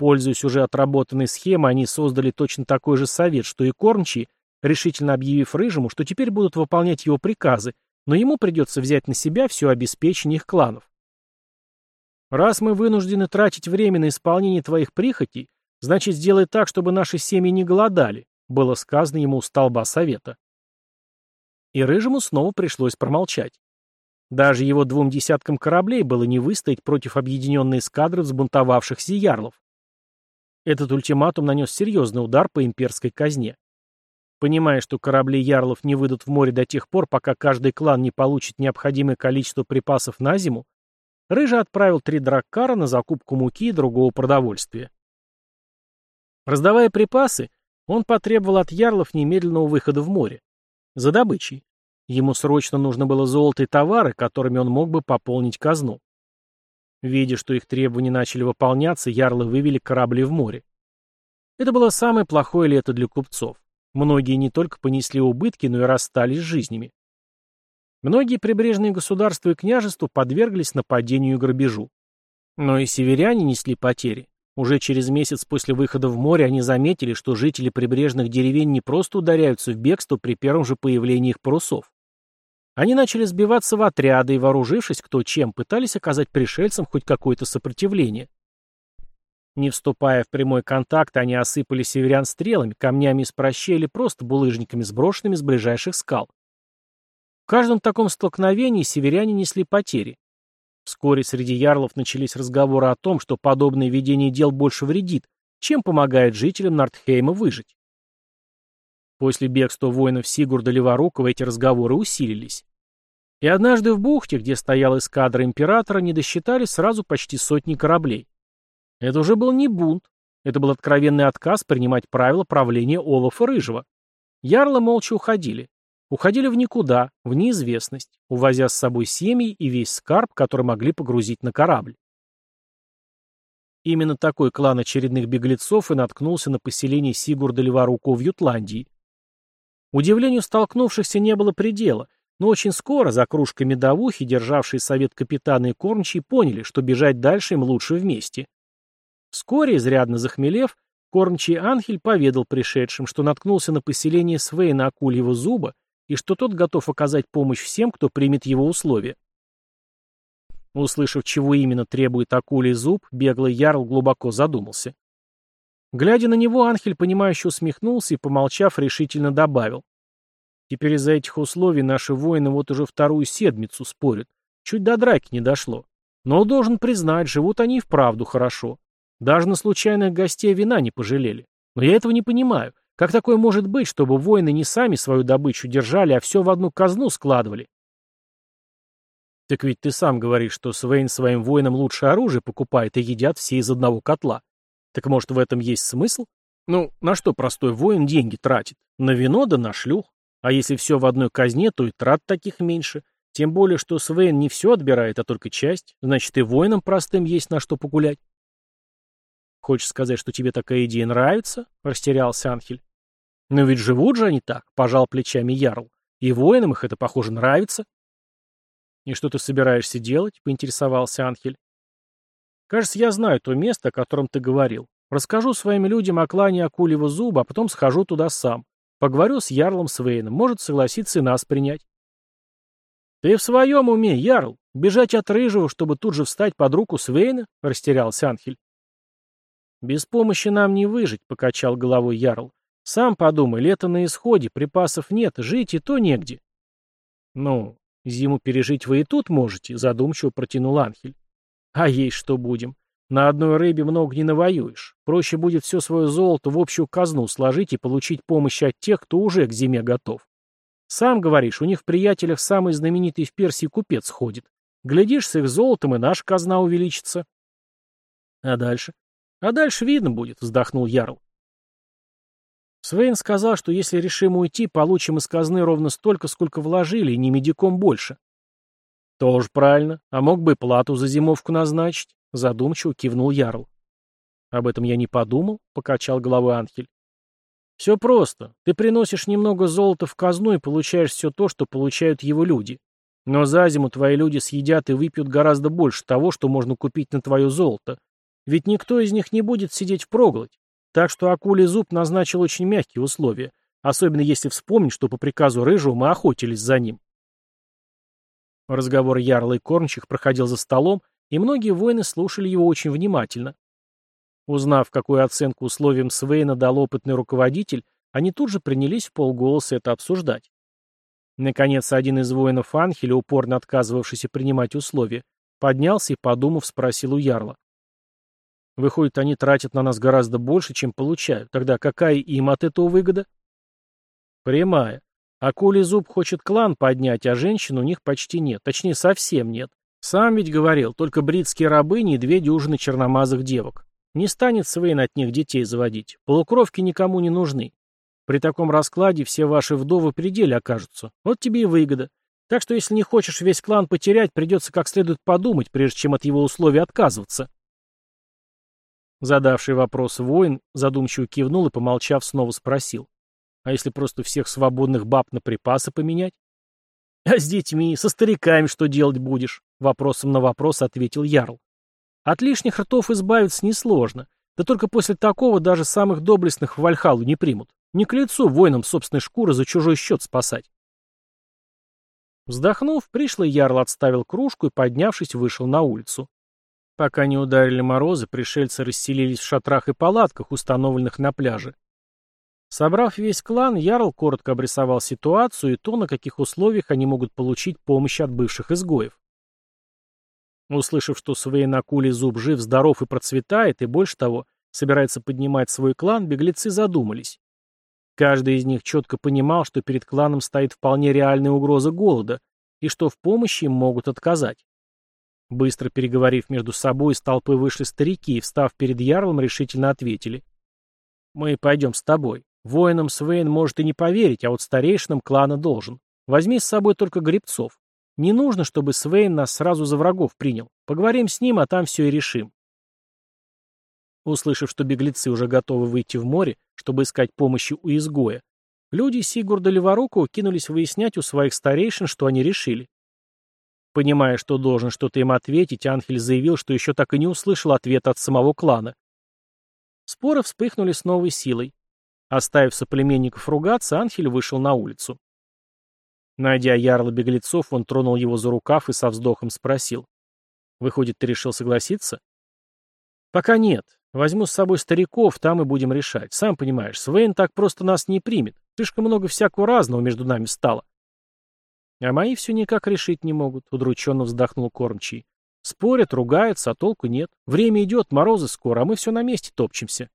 Пользуясь уже отработанной схемой, они создали точно такой же совет, что и кормчие, решительно объявив Рыжему, что теперь будут выполнять его приказы, но ему придется взять на себя все обеспечение их кланов. Раз мы вынуждены тратить время на исполнение твоих прихотей, значит, сделай так, чтобы наши семьи не голодали, было сказано ему у столба совета. И Рыжему снова пришлось промолчать. Даже его двум десяткам кораблей было не выстоять против объединенной эскадры взбунтовавшихся ярлов. Этот ультиматум нанес серьезный удар по имперской казне. Понимая, что корабли ярлов не выйдут в море до тех пор, пока каждый клан не получит необходимое количество припасов на зиму, Рыжий отправил три драккара на закупку муки и другого продовольствия. Раздавая припасы, он потребовал от ярлов немедленного выхода в море. За добычей. Ему срочно нужно было золото и товары, которыми он мог бы пополнить казну. Видя, что их требования начали выполняться, ярлы вывели корабли в море. Это было самое плохое лето для купцов. Многие не только понесли убытки, но и расстались с жизнями. Многие прибрежные государства и княжества подверглись нападению и грабежу. Но и северяне несли потери. Уже через месяц после выхода в море они заметили, что жители прибрежных деревень не просто ударяются в бегство при первом же появлении их парусов. Они начали сбиваться в отряды и, вооружившись кто чем, пытались оказать пришельцам хоть какое-то сопротивление. Не вступая в прямой контакт, они осыпали северян стрелами, камнями из прощей или просто булыжниками, сброшенными с ближайших скал каждом таком столкновении северяне несли потери. Вскоре среди ярлов начались разговоры о том, что подобное ведение дел больше вредит, чем помогает жителям Нортхейма выжить. После бегства воинов Сигурда Леворукова эти разговоры усилились. И однажды в бухте, где стояла эскадра императора, не досчитали сразу почти сотни кораблей. Это уже был не бунт, это был откровенный отказ принимать правила правления Олафа Рыжего. Ярлы молча уходили. Уходили в никуда, в неизвестность, увозя с собой семьи и весь скарб, который могли погрузить на корабль. Именно такой клан очередных беглецов и наткнулся на поселение Сигурда Леворукова в Ютландии. Удивлению столкнувшихся не было предела, но очень скоро за кружкой медовухи, державшие совет капитана и кормчий, поняли, что бежать дальше им лучше вместе. Вскоре, изрядно захмелев, кормчий Анхель поведал пришедшим, что наткнулся на поселение Свейна Акульего Зуба и что тот готов оказать помощь всем, кто примет его условия. Услышав, чего именно требует акулий зуб, беглый ярл глубоко задумался. Глядя на него, Анхель, понимающе усмехнулся и, помолчав, решительно добавил. Теперь из-за этих условий наши воины вот уже вторую седмицу спорят. Чуть до драки не дошло. Но должен признать, живут они и вправду хорошо. Даже на случайных гостей вина не пожалели. Но я этого не понимаю. Как такое может быть, чтобы воины не сами свою добычу держали, а все в одну казну складывали? Так ведь ты сам говоришь, что Свейн своим воинам лучшее оружие покупает и едят все из одного котла. Так может в этом есть смысл? Ну, на что простой воин деньги тратит? На вино да на шлюх. А если все в одной казне, то и трат таких меньше. Тем более, что Свейн не все отбирает, а только часть. Значит, и воинам простым есть на что погулять. Хочешь сказать, что тебе такая идея нравится? Растерялся Анхель. Но ведь живут же они так, пожал плечами Ярл. И воинам их это, похоже, нравится. И что ты собираешься делать? Поинтересовался Анхель. Кажется, я знаю то место, о котором ты говорил. Расскажу своим людям о клане Акулева Зуба, а потом схожу туда сам. Поговорю с Ярлом Свейном, может согласиться и нас принять. Ты в своем уме, Ярл? Бежать от Рыжего, чтобы тут же встать под руку Свейна? Растерялся Анхель. Без помощи нам не выжить, покачал головой Ярл. Сам подумай, лето на исходе, припасов нет, жить и то негде. Ну, зиму пережить вы и тут можете, задумчиво протянул Анхель. А есть что будем. На одной рыбе много не навоюешь. Проще будет все свое золото в общую казну сложить и получить помощь от тех, кто уже к зиме готов. Сам говоришь, у них в приятелях самый знаменитый в Персии купец ходит. Глядишь, с их золотом и наша казна увеличится. А дальше? А дальше видно будет, вздохнул Ярл. Свейн сказал, что если решим уйти, получим из казны ровно столько, сколько вложили, и не медиком больше. Тоже правильно. А мог бы плату за зимовку назначить. Задумчиво кивнул Ярл. Об этом я не подумал, покачал головой Анхель. Все просто. Ты приносишь немного золота в казну и получаешь все то, что получают его люди. Но за зиму твои люди съедят и выпьют гораздо больше того, что можно купить на твое золото. Ведь никто из них не будет сидеть впроголодь. Так что акулий зуб назначил очень мягкие условия, особенно если вспомнить, что по приказу Рыжего мы охотились за ним. Разговор Ярла и Кормчих проходил за столом, и многие воины слушали его очень внимательно. Узнав, какую оценку условиям Свейна дал опытный руководитель, они тут же принялись в полголоса это обсуждать. Наконец, один из воинов Анхеля, упорно отказывавшийся принимать условия, поднялся и, подумав, спросил у Ярла. Выходит, они тратят на нас гораздо больше, чем получают. Тогда какая им от этого выгода? Прямая. Акулий зуб хочет клан поднять, а женщин у них почти нет. Точнее, совсем нет. Сам ведь говорил, только бритские рабыни и две дюжины черномазых девок. Не станет Свейн от них детей заводить. Полукровки никому не нужны. При таком раскладе все ваши вдовы при деле окажутся. Вот тебе и выгода. Так что если не хочешь весь клан потерять, придется как следует подумать, прежде чем от его условий отказываться. Задавший вопрос воин задумчиво кивнул и, помолчав, снова спросил. А если просто всех свободных баб на припасы поменять? А с детьми, со стариками что делать будешь? Вопросом на вопрос ответил Ярл. От лишних ртов избавиться несложно. Да только после такого даже самых доблестных в Вальхалу не примут. Не к лицу воинам собственной шкуры за чужой счет спасать. Вздохнув, пришлый Ярл отставил кружку и, поднявшись, вышел на улицу. Пока не ударили морозы, пришельцы расселились в шатрах и палатках, установленных на пляже. Собрав весь клан, Ярл коротко обрисовал ситуацию и то, на каких условиях они могут получить помощь от бывших изгоев. Услышав, что Свейн Акули зуб жив, здоров и процветает, и больше того, собирается поднимать свой клан, беглецы задумались. Каждый из них четко понимал, что перед кланом стоит вполне реальная угроза голода, и что в помощи им могут отказать. Быстро переговорив между собой, из толпы вышли старики и, встав перед Ярлом, решительно ответили. «Мы пойдем с тобой. Воинам Свейн может и не поверить, а вот старейшинам клана должен. Возьми с собой только гребцов. Не нужно, чтобы Свейн нас сразу за врагов принял. Поговорим с ним, а там все и решим». Услышав, что беглецы уже готовы выйти в море, чтобы искать помощи у изгоя, люди Сигурда Леворукова кинулись выяснять у своих старейшин, что они решили. Понимая, что должен что-то им ответить, Анхель заявил, что еще так и не услышал ответа от самого клана. Споры вспыхнули с новой силой. Оставив соплеменников ругаться, Анхель вышел на улицу. Найдя ярла беглецов, он тронул его за рукав и со вздохом спросил. «Выходит, ты решил согласиться?» «Пока нет. Возьму с собой стариков, там и будем решать. Сам понимаешь, Свейн так просто нас не примет. Слишком много всякого разного между нами стало. А мои все никак решить не могут, удрученно вздохнул кормчий. Спорят, ругаются, а толку нет. Время идет, морозы скоро, а мы все на месте топчемся.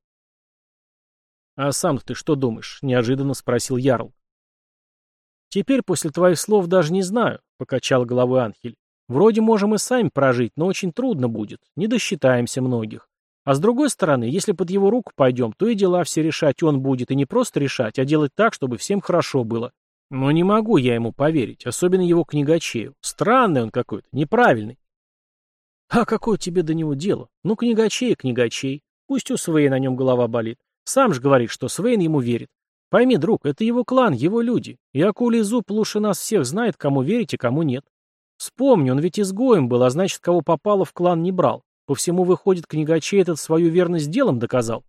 А сам ты что думаешь? Неожиданно спросил Ярл. Теперь после твоих слов даже не знаю, покачал головой Анхель. Вроде можем и сами прожить, но очень трудно будет. Не досчитаемся многих. А с другой стороны, если под его руку пойдем, то и дела все решать он будет, и не просто решать, а делать так, чтобы всем хорошо было. Но не могу я ему поверить, особенно его книгачею. Странный он какой-то, неправильный. А какое тебе до него дело? Ну, книгачей, книгачей. Пусть у Свейна на нем голова болит. Сам же говорит, что Свейн ему верит. Пойми, друг, это его клан, его люди. И акулий зуб лучше нас всех знает, кому верить и кому нет. Вспомни, он ведь изгоем был, а значит, кого попало в клан не брал. По всему выходит, книгачей этот свою верность делом доказал.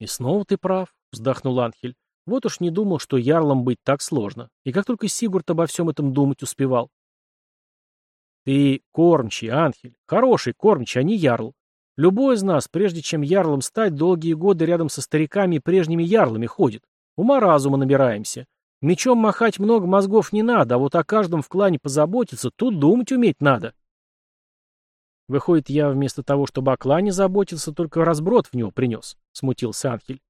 И снова ты прав, вздохнул Анхель. Вот уж не думал, что ярлом быть так сложно. И как только Сигурд обо всем этом думать успевал. Ты кормчий, Анхель, хороший кормчий, а не ярл. Любой из нас, прежде чем ярлом стать, долгие годы рядом со стариками и прежними ярлами ходит. Ума-разума набираемся. Мечом махать много мозгов не надо, а вот о каждом в клане позаботиться, тут думать уметь надо. Выходит, я вместо того, чтобы о клане заботиться, только разброд в него принес, — смутился Анхель.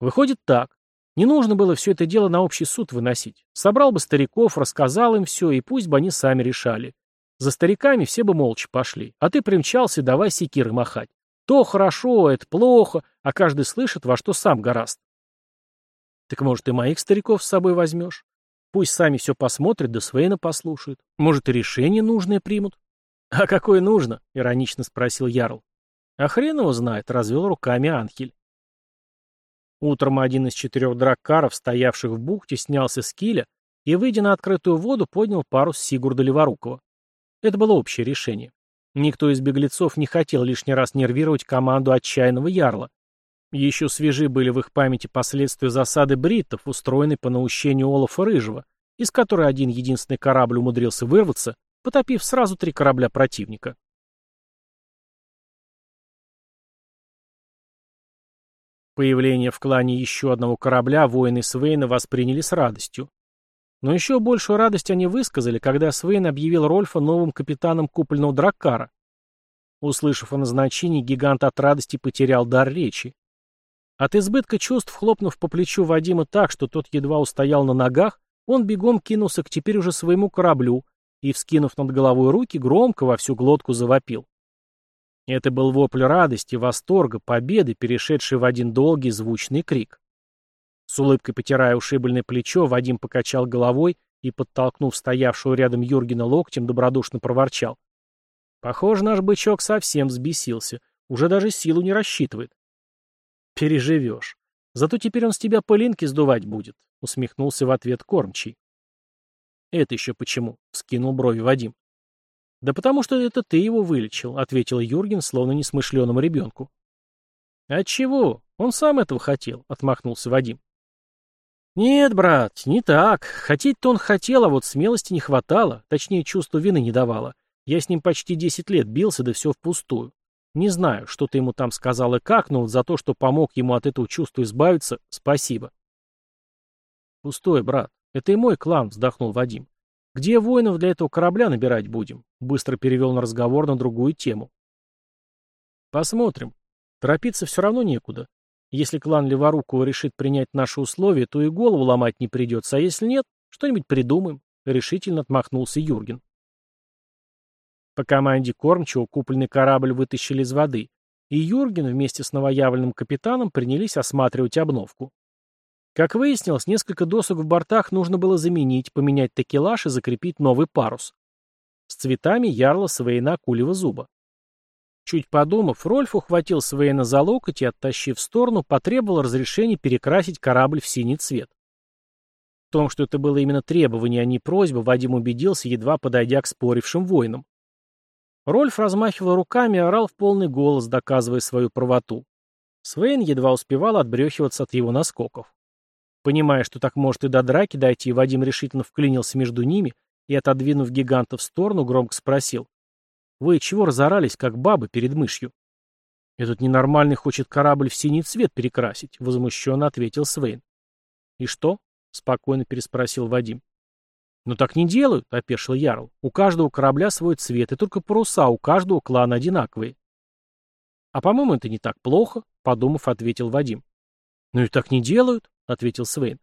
Выходит так. Не нужно было все это дело на общий суд выносить. Собрал бы стариков, рассказал им все, и пусть бы они сами решали. За стариками все бы молча пошли, а ты примчался давай секиры махать. То хорошо, это плохо, а каждый слышит, во что сам гораст. Так может, и моих стариков с собой возьмешь? Пусть сами все посмотрят, да Свейна послушают. Может, и решение нужное примут? А какое нужно? Иронично спросил Ярл. А хрен его знает, развел руками Анхель. Утром один из четырех драккаров, стоявших в бухте, снялся с киля и, выйдя на открытую воду, поднял парус Сигурда Леворукова. Это было общее решение. Никто из беглецов не хотел лишний раз нервировать команду отчаянного ярла. Еще свежи были в их памяти последствия засады бриттов, устроенной по наущению Олафа Рыжего, из которой один единственный корабль умудрился вырваться, потопив сразу три корабля противника. Появление в клане еще одного корабля воины Свейна восприняли с радостью. Но еще большую радость они высказали, когда Свейн объявил Рольфа новым капитаном купольного драккара. Услышав о назначении, гигант от радости потерял дар речи. От избытка чувств, хлопнув по плечу Вадима так, что тот едва устоял на ногах, он бегом кинулся к теперь уже своему кораблю и, вскинув над головой руки, громко во всю глотку завопил. Это был вопль радости, восторга, победы, перешедший в один долгий звучный крик. С улыбкой потирая ушибленное плечо, Вадим покачал головой и, подтолкнув стоявшего рядом Юргена локтем, добродушно проворчал. «Похоже, наш бычок совсем взбесился. Уже даже силу не рассчитывает». «Переживешь. Зато теперь он с тебя пылинки сдувать будет», — усмехнулся в ответ кормчий. «Это еще почему?» — скинул брови Вадим. «Да потому что это ты его вылечил», — ответил Юрген, словно несмышленому ребенку. «Отчего? Он сам этого хотел», — отмахнулся Вадим. «Нет, брат, не так. Хотеть-то он хотел, а вот смелости не хватало, точнее, чувство вины не давало. Я с ним почти десять лет бился, да все впустую. Не знаю, что ты ему там сказал и как, но вот за то, что помог ему от этого чувства избавиться, спасибо». «Пустой, брат. Это и мой клан», — вздохнул Вадим. «Где воинов для этого корабля набирать будем?» Быстро перевел на разговор на другую тему. «Посмотрим. Торопиться все равно некуда. Если клан Леворукова решит принять наши условия, то и голову ломать не придется, а если нет, что-нибудь придумаем», — решительно отмахнулся Юрген. По команде кормчего купольный корабль вытащили из воды, и Юрген вместе с новоявленным капитаном принялись осматривать обновку. Как выяснилось, несколько досок в бортах нужно было заменить, поменять такелаж и закрепить новый парус. С цветами ярла Свейна Кулева зуба. Чуть подумав, Рольф ухватил Свейна за локоть и, оттащив в сторону, потребовал разрешения перекрасить корабль в синий цвет. В том, что это было именно требование, а не просьба, Вадим убедился, едва подойдя к спорившим воинам. Рольф размахивал руками и орал в полный голос, доказывая свою правоту. Свейн едва успевал отбрехиваться от его наскоков. Понимая, что так может и до драки дойти, Вадим решительно вклинился между ними и, отодвинув гиганта в сторону, громко спросил. Вы чего разорались, как бабы перед мышью? Этот ненормальный хочет корабль в синий цвет перекрасить, возмущенно ответил Свейн. И что? Спокойно переспросил Вадим. «Ну так не делают», — опешил Ярл. «У каждого корабля свой цвет, и только паруса у каждого клана одинаковые». «А по-моему, это не так плохо», — подумав, ответил Вадим. «Ну и так не делают», — ответил Свейн.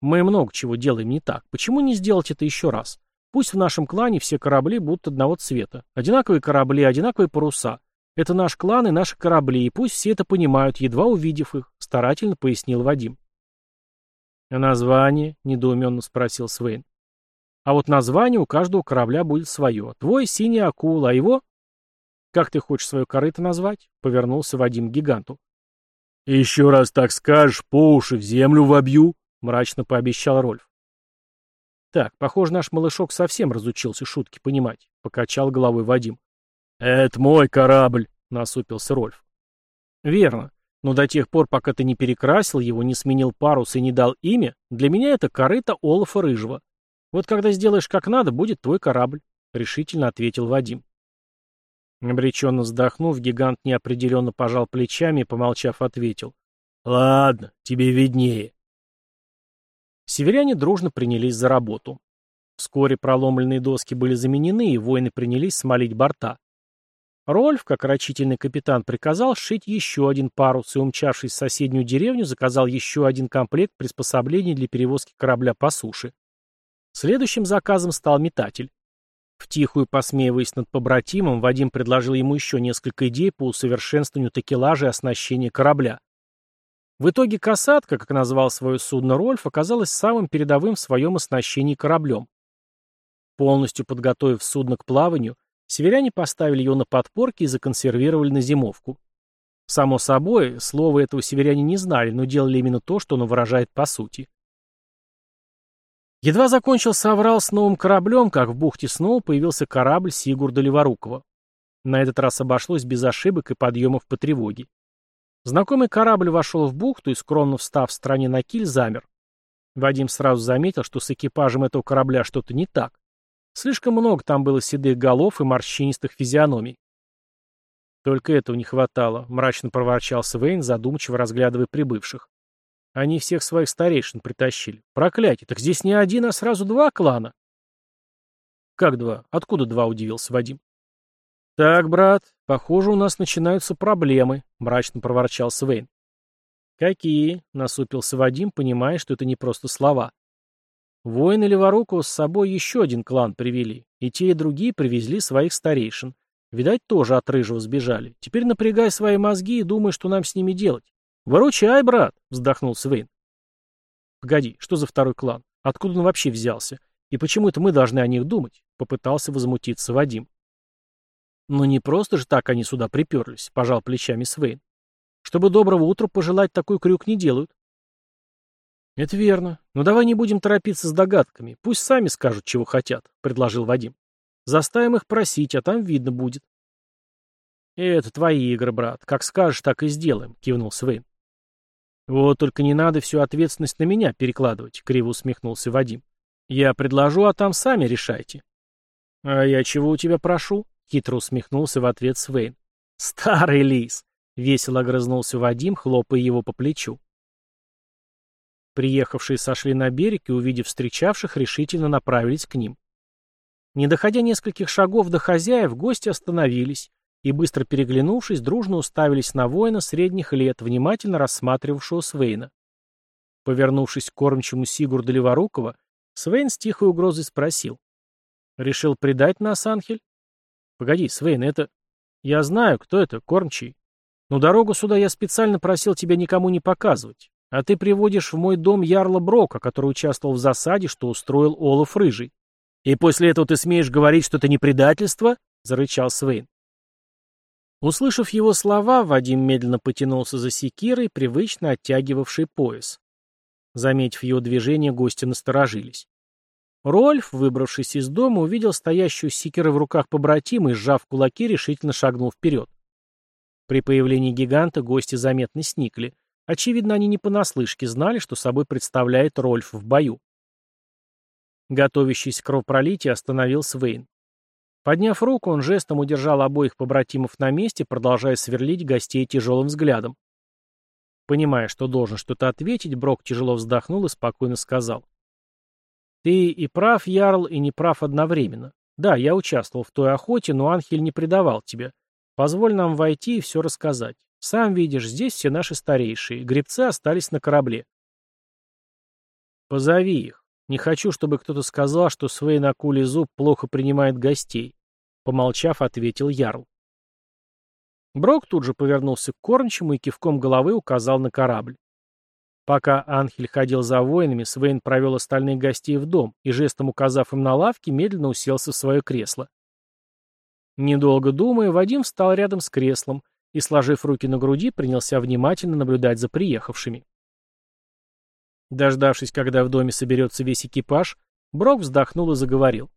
«Мы много чего делаем не так. Почему не сделать это еще раз? Пусть в нашем клане все корабли будут одного цвета. Одинаковые корабли, одинаковые паруса. Это наш клан и наши корабли, и пусть все это понимают, едва увидев их», — старательно пояснил Вадим. «А название?» — недоуменно спросил Свейн. «А вот название у каждого корабля будет свое. Твой — синяя акула, а его...» «Как ты хочешь свое корыто назвать?» — повернулся Вадим к гиганту. «Еще раз так скажешь, по уши в землю вобью», — мрачно пообещал Рольф. «Так, похоже, наш малышок совсем разучился шутки понимать», — покачал головой Вадим. «Это мой корабль», — насупился Рольф. «Верно. Но до тех пор, пока ты не перекрасил его, не сменил парус и не дал имя, для меня это корыто Олафа Рыжего. Вот когда сделаешь как надо, будет твой корабль», — решительно ответил Вадим. Обреченно вздохнув, гигант неопределенно пожал плечами и, помолчав, ответил. «Ладно, тебе виднее». Северяне дружно принялись за работу. Вскоре проломленные доски были заменены, и воины принялись смолить борта. Рольф, как рачительный капитан, приказал сшить еще один парус и, умчавшись в соседнюю деревню, заказал еще один комплект приспособлений для перевозки корабля по суше. Следующим заказом стал метатель. Втихую посмеиваясь над побратимом, Вадим предложил ему еще несколько идей по усовершенствованию такелажа и оснащения корабля. В итоге «Касатка», как назвал свое судно Рольф, оказалась самым передовым в своем оснащении кораблем. Полностью подготовив судно к плаванию, северяне поставили его на подпорки и законсервировали на зимовку. Само собой, слова этого северяне не знали, но делали именно то, что оно выражает по сути. Едва закончился аврал с новым кораблем, как в бухте снова появился корабль Сигурда Леворукова. На этот раз обошлось без ошибок и подъемов по тревоге. Знакомый корабль вошел в бухту и, скромно встав в стороне на киль, замер. Вадим сразу заметил, что с экипажем этого корабля что-то не так. Слишком много там было седых голов и морщинистых физиономий. Только этого не хватало, мрачно проворчал Свейн, задумчиво разглядывая прибывших. Они всех своих старейшин притащили. Проклятие, так здесь не один, а сразу два клана. Как два? Откуда два, удивился Вадим. Так, брат, похоже, у нас начинаются проблемы, мрачно проворчал Свейн. Какие? насупился Вадим, понимая, что это не просто слова. Воины Леворукова с собой еще один клан привели, и те и другие привезли своих старейшин. Видать, тоже от рыжего сбежали. Теперь напрягай свои мозги и думай, что нам с ними делать. «Выручай, брат!» — вздохнул Свейн. «Погоди, что за второй клан? Откуда он вообще взялся? И почему это мы должны о них думать?» — попытался возмутиться Вадим. «Ну не просто же так они сюда приперлись», — пожал плечами Свейн. «Чтобы доброго утра пожелать, такой крюк не делают». «Это верно. Но давай не будем торопиться с догадками. Пусть сами скажут, чего хотят», — предложил Вадим. «Заставим их просить, а там видно будет». «Это твои игры, брат. Как скажешь, так и сделаем», — кивнул Свейн. «Вот только не надо всю ответственность на меня перекладывать», — криво усмехнулся Вадим. «Я предложу, а там сами решайте». «А я чего у тебя прошу?» — хитро усмехнулся в ответ Свейн. «Старый лис!» — весело огрызнулся Вадим, хлопая его по плечу. Приехавшие сошли на берег и, увидев встречавших, решительно направились к ним. Не доходя нескольких шагов до хозяев, гости остановились, и, быстро переглянувшись, дружно уставились на воина средних лет, внимательно рассматривавшего Свейна. Повернувшись к кормчему Сигурда Леворукова, Свейн с тихой угрозой спросил. «Решил предать нас, Анхель?» «Погоди, Свейн, это...» «Я знаю, кто это, кормчий. Но дорогу сюда я специально просил тебя никому не показывать. А ты приводишь в мой дом Ярла Брока, который участвовал в засаде, что устроил Олаф Рыжий. И после этого ты смеешь говорить, что это не предательство?» — зарычал Свейн. Услышав его слова, Вадим медленно потянулся за секирой, привычно оттягивавший пояс. Заметив его движение, гости насторожились. Рольф, выбравшись из дома, увидел стоящую секирой в руках побратима и, сжав кулаки, решительно шагнул вперед. При появлении гиганта гости заметно сникли. Очевидно, они не понаслышке знали, что собой представляет Рольф в бою. Готовящийся к кровопролитию остановил Свейн. Подняв руку, он жестом удержал обоих побратимов на месте, продолжая сверлить гостей тяжелым взглядом. Понимая, что должен что-то ответить, Брок тяжело вздохнул и спокойно сказал. «Ты и прав, Ярл, и не прав одновременно. Да, я участвовал в той охоте, но Анхель не предавал тебя. Позволь нам войти и все рассказать. Сам видишь, здесь все наши старейшие. Гребцы остались на корабле». «Позови их. Не хочу, чтобы кто-то сказал, что Свейн Акулий Зуб плохо принимает гостей. Помолчав, ответил Ярл. Брок тут же повернулся к кормчему и кивком головы указал на корабль. Пока Анхель ходил за воинами, Свейн провел остальных гостей в дом и, жестом указав им на лавке, медленно уселся в свое кресло. Недолго думая, Вадим встал рядом с креслом и, сложив руки на груди, принялся внимательно наблюдать за приехавшими. Дождавшись, когда в доме соберется весь экипаж, Брок вздохнул и заговорил.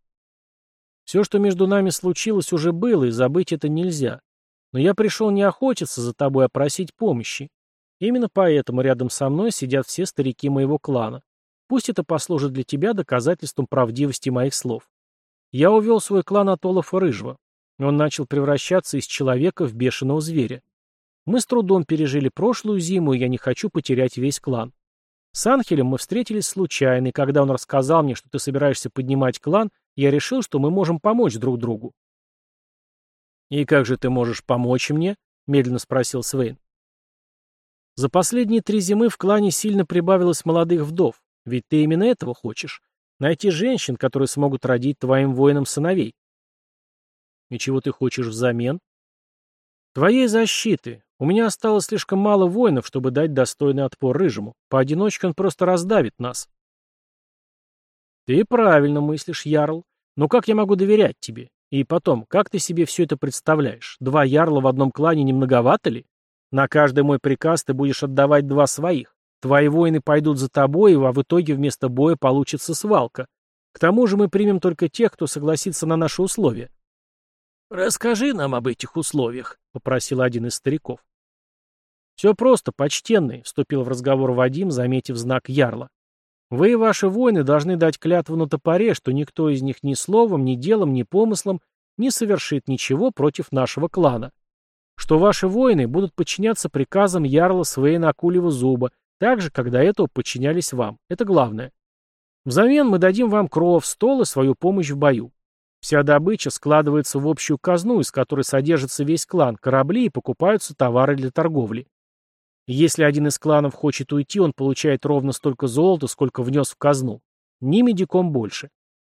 «Все, что между нами случилось, уже было, и забыть это нельзя. Но я пришел не охотиться за тобой, а просить помощи. Именно поэтому рядом со мной сидят все старики моего клана. Пусть это послужит для тебя доказательством правдивости моих слов. Я увел свой клан от Олафа Рыжего. Он начал превращаться из человека в бешеного зверя. Мы с трудом пережили прошлую зиму, и я не хочу потерять весь клан. С Анхелем мы встретились случайно, и когда он рассказал мне, что ты собираешься поднимать клан, я решил, что мы можем помочь друг другу. «И как же ты можешь помочь мне?» — медленно спросил Свейн. «За последние три зимы в клане сильно прибавилось молодых вдов, ведь ты именно этого хочешь. Найти женщин, которые смогут родить твоим воинам сыновей. И чего ты хочешь взамен? Твоей защиты, у меня осталось слишком мало воинов, чтобы дать достойный отпор Рыжему. Поодиночке он просто раздавит нас. Ты правильно мыслишь, Ярл. Но как я могу доверять тебе? И потом, как ты себе все это представляешь? Два Ярла в одном клане не многовато ли? На каждый мой приказ ты будешь отдавать два своих. Твои воины пойдут за тобой, а в итоге вместо боя получится свалка. К тому же мы примем только тех, кто согласится на наши условия. «Расскажи нам об этих условиях», — попросил один из стариков. «Все просто, почтенный», — вступил в разговор Вадим, заметив знак ярла. «Вы и ваши воины должны дать клятву на топоре, что никто из них ни словом, ни делом, ни помыслом не совершит ничего против нашего клана. Что ваши воины будут подчиняться приказам ярла Свейна Акулева Зуба, так же, как до этого подчинялись вам. Это главное. Взамен мы дадим вам кров, стол и свою помощь в бою. Вся добыча складывается в общую казну, из которой содержится весь клан, корабли и покупаются товары для торговли. Если один из кланов хочет уйти, он получает ровно столько золота, сколько внес в казну. Ни медиком больше.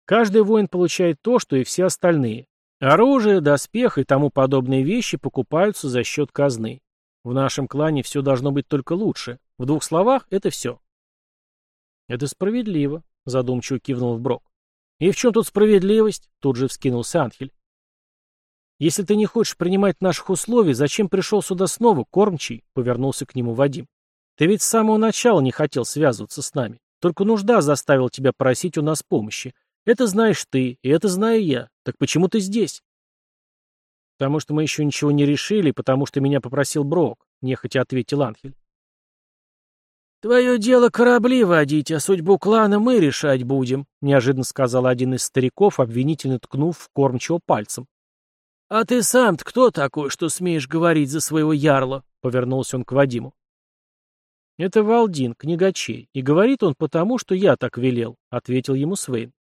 Каждый воин получает то, что и все остальные. Оружие, доспех и тому подобные вещи покупаются за счет казны. В нашем клане все должно быть только лучше. В двух словах, это все. Это справедливо, задумчиво кивнул Брок. «И в чем тут справедливость?» — тут же вскинулся Анхель. «Если ты не хочешь принимать наших условий, зачем пришел сюда снова, кормчий?» — повернулся к нему Вадим. «Ты ведь с самого начала не хотел связываться с нами. Только нужда заставила тебя просить у нас помощи. Это знаешь ты, и это знаю я. Так почему ты здесь?» «Потому что мы еще ничего не решили, потому что меня попросил Брок», — нехотя ответил Анхель. «Твое дело корабли водить, а судьбу клана мы решать будем», — неожиданно сказал один из стариков, обвинительно ткнув в кормчего пальцем. «А ты сам-то кто такой, что смеешь говорить за своего ярла?» — повернулся он к Вадиму. «Это Валдин, книгачей, и говорит он потому, что я так велел», — ответил ему Свейн.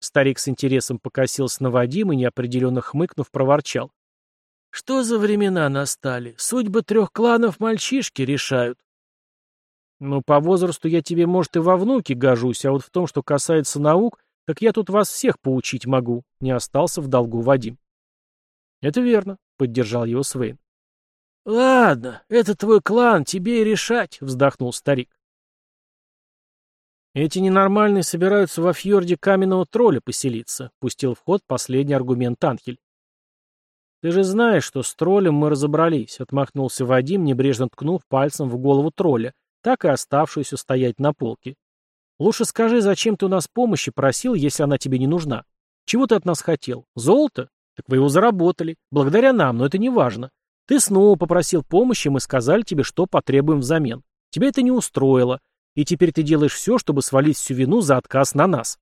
Старик с интересом покосился на Вадима и, неопределенно хмыкнув, проворчал. «Что за времена настали? Судьбы трех кланов мальчишки решают». Ну, по возрасту я тебе, может, и во внуки гожусь, а вот в том, что касается наук, так я тут вас всех поучить могу, не остался в долгу Вадим. Это верно, поддержал его Свейн. Ладно, это твой клан, тебе и решать, вздохнул старик. Эти ненормальные собираются во фьорде каменного тролля поселиться, пустил в ход последний аргумент Анхель. Ты же знаешь, что с троллем мы разобрались, отмахнулся Вадим, небрежно ткнув пальцем в голову тролля, так и оставшуюся стоять на полке. Лучше скажи, зачем ты у нас помощи просил, если она тебе не нужна? Чего ты от нас хотел? Золото? Так вы его заработали. Благодаря нам, но это не важно. Ты снова попросил помощи, мы сказали тебе, что потребуем взамен. Тебя это не устроило, и теперь ты делаешь все, чтобы свалить всю вину за отказ на нас.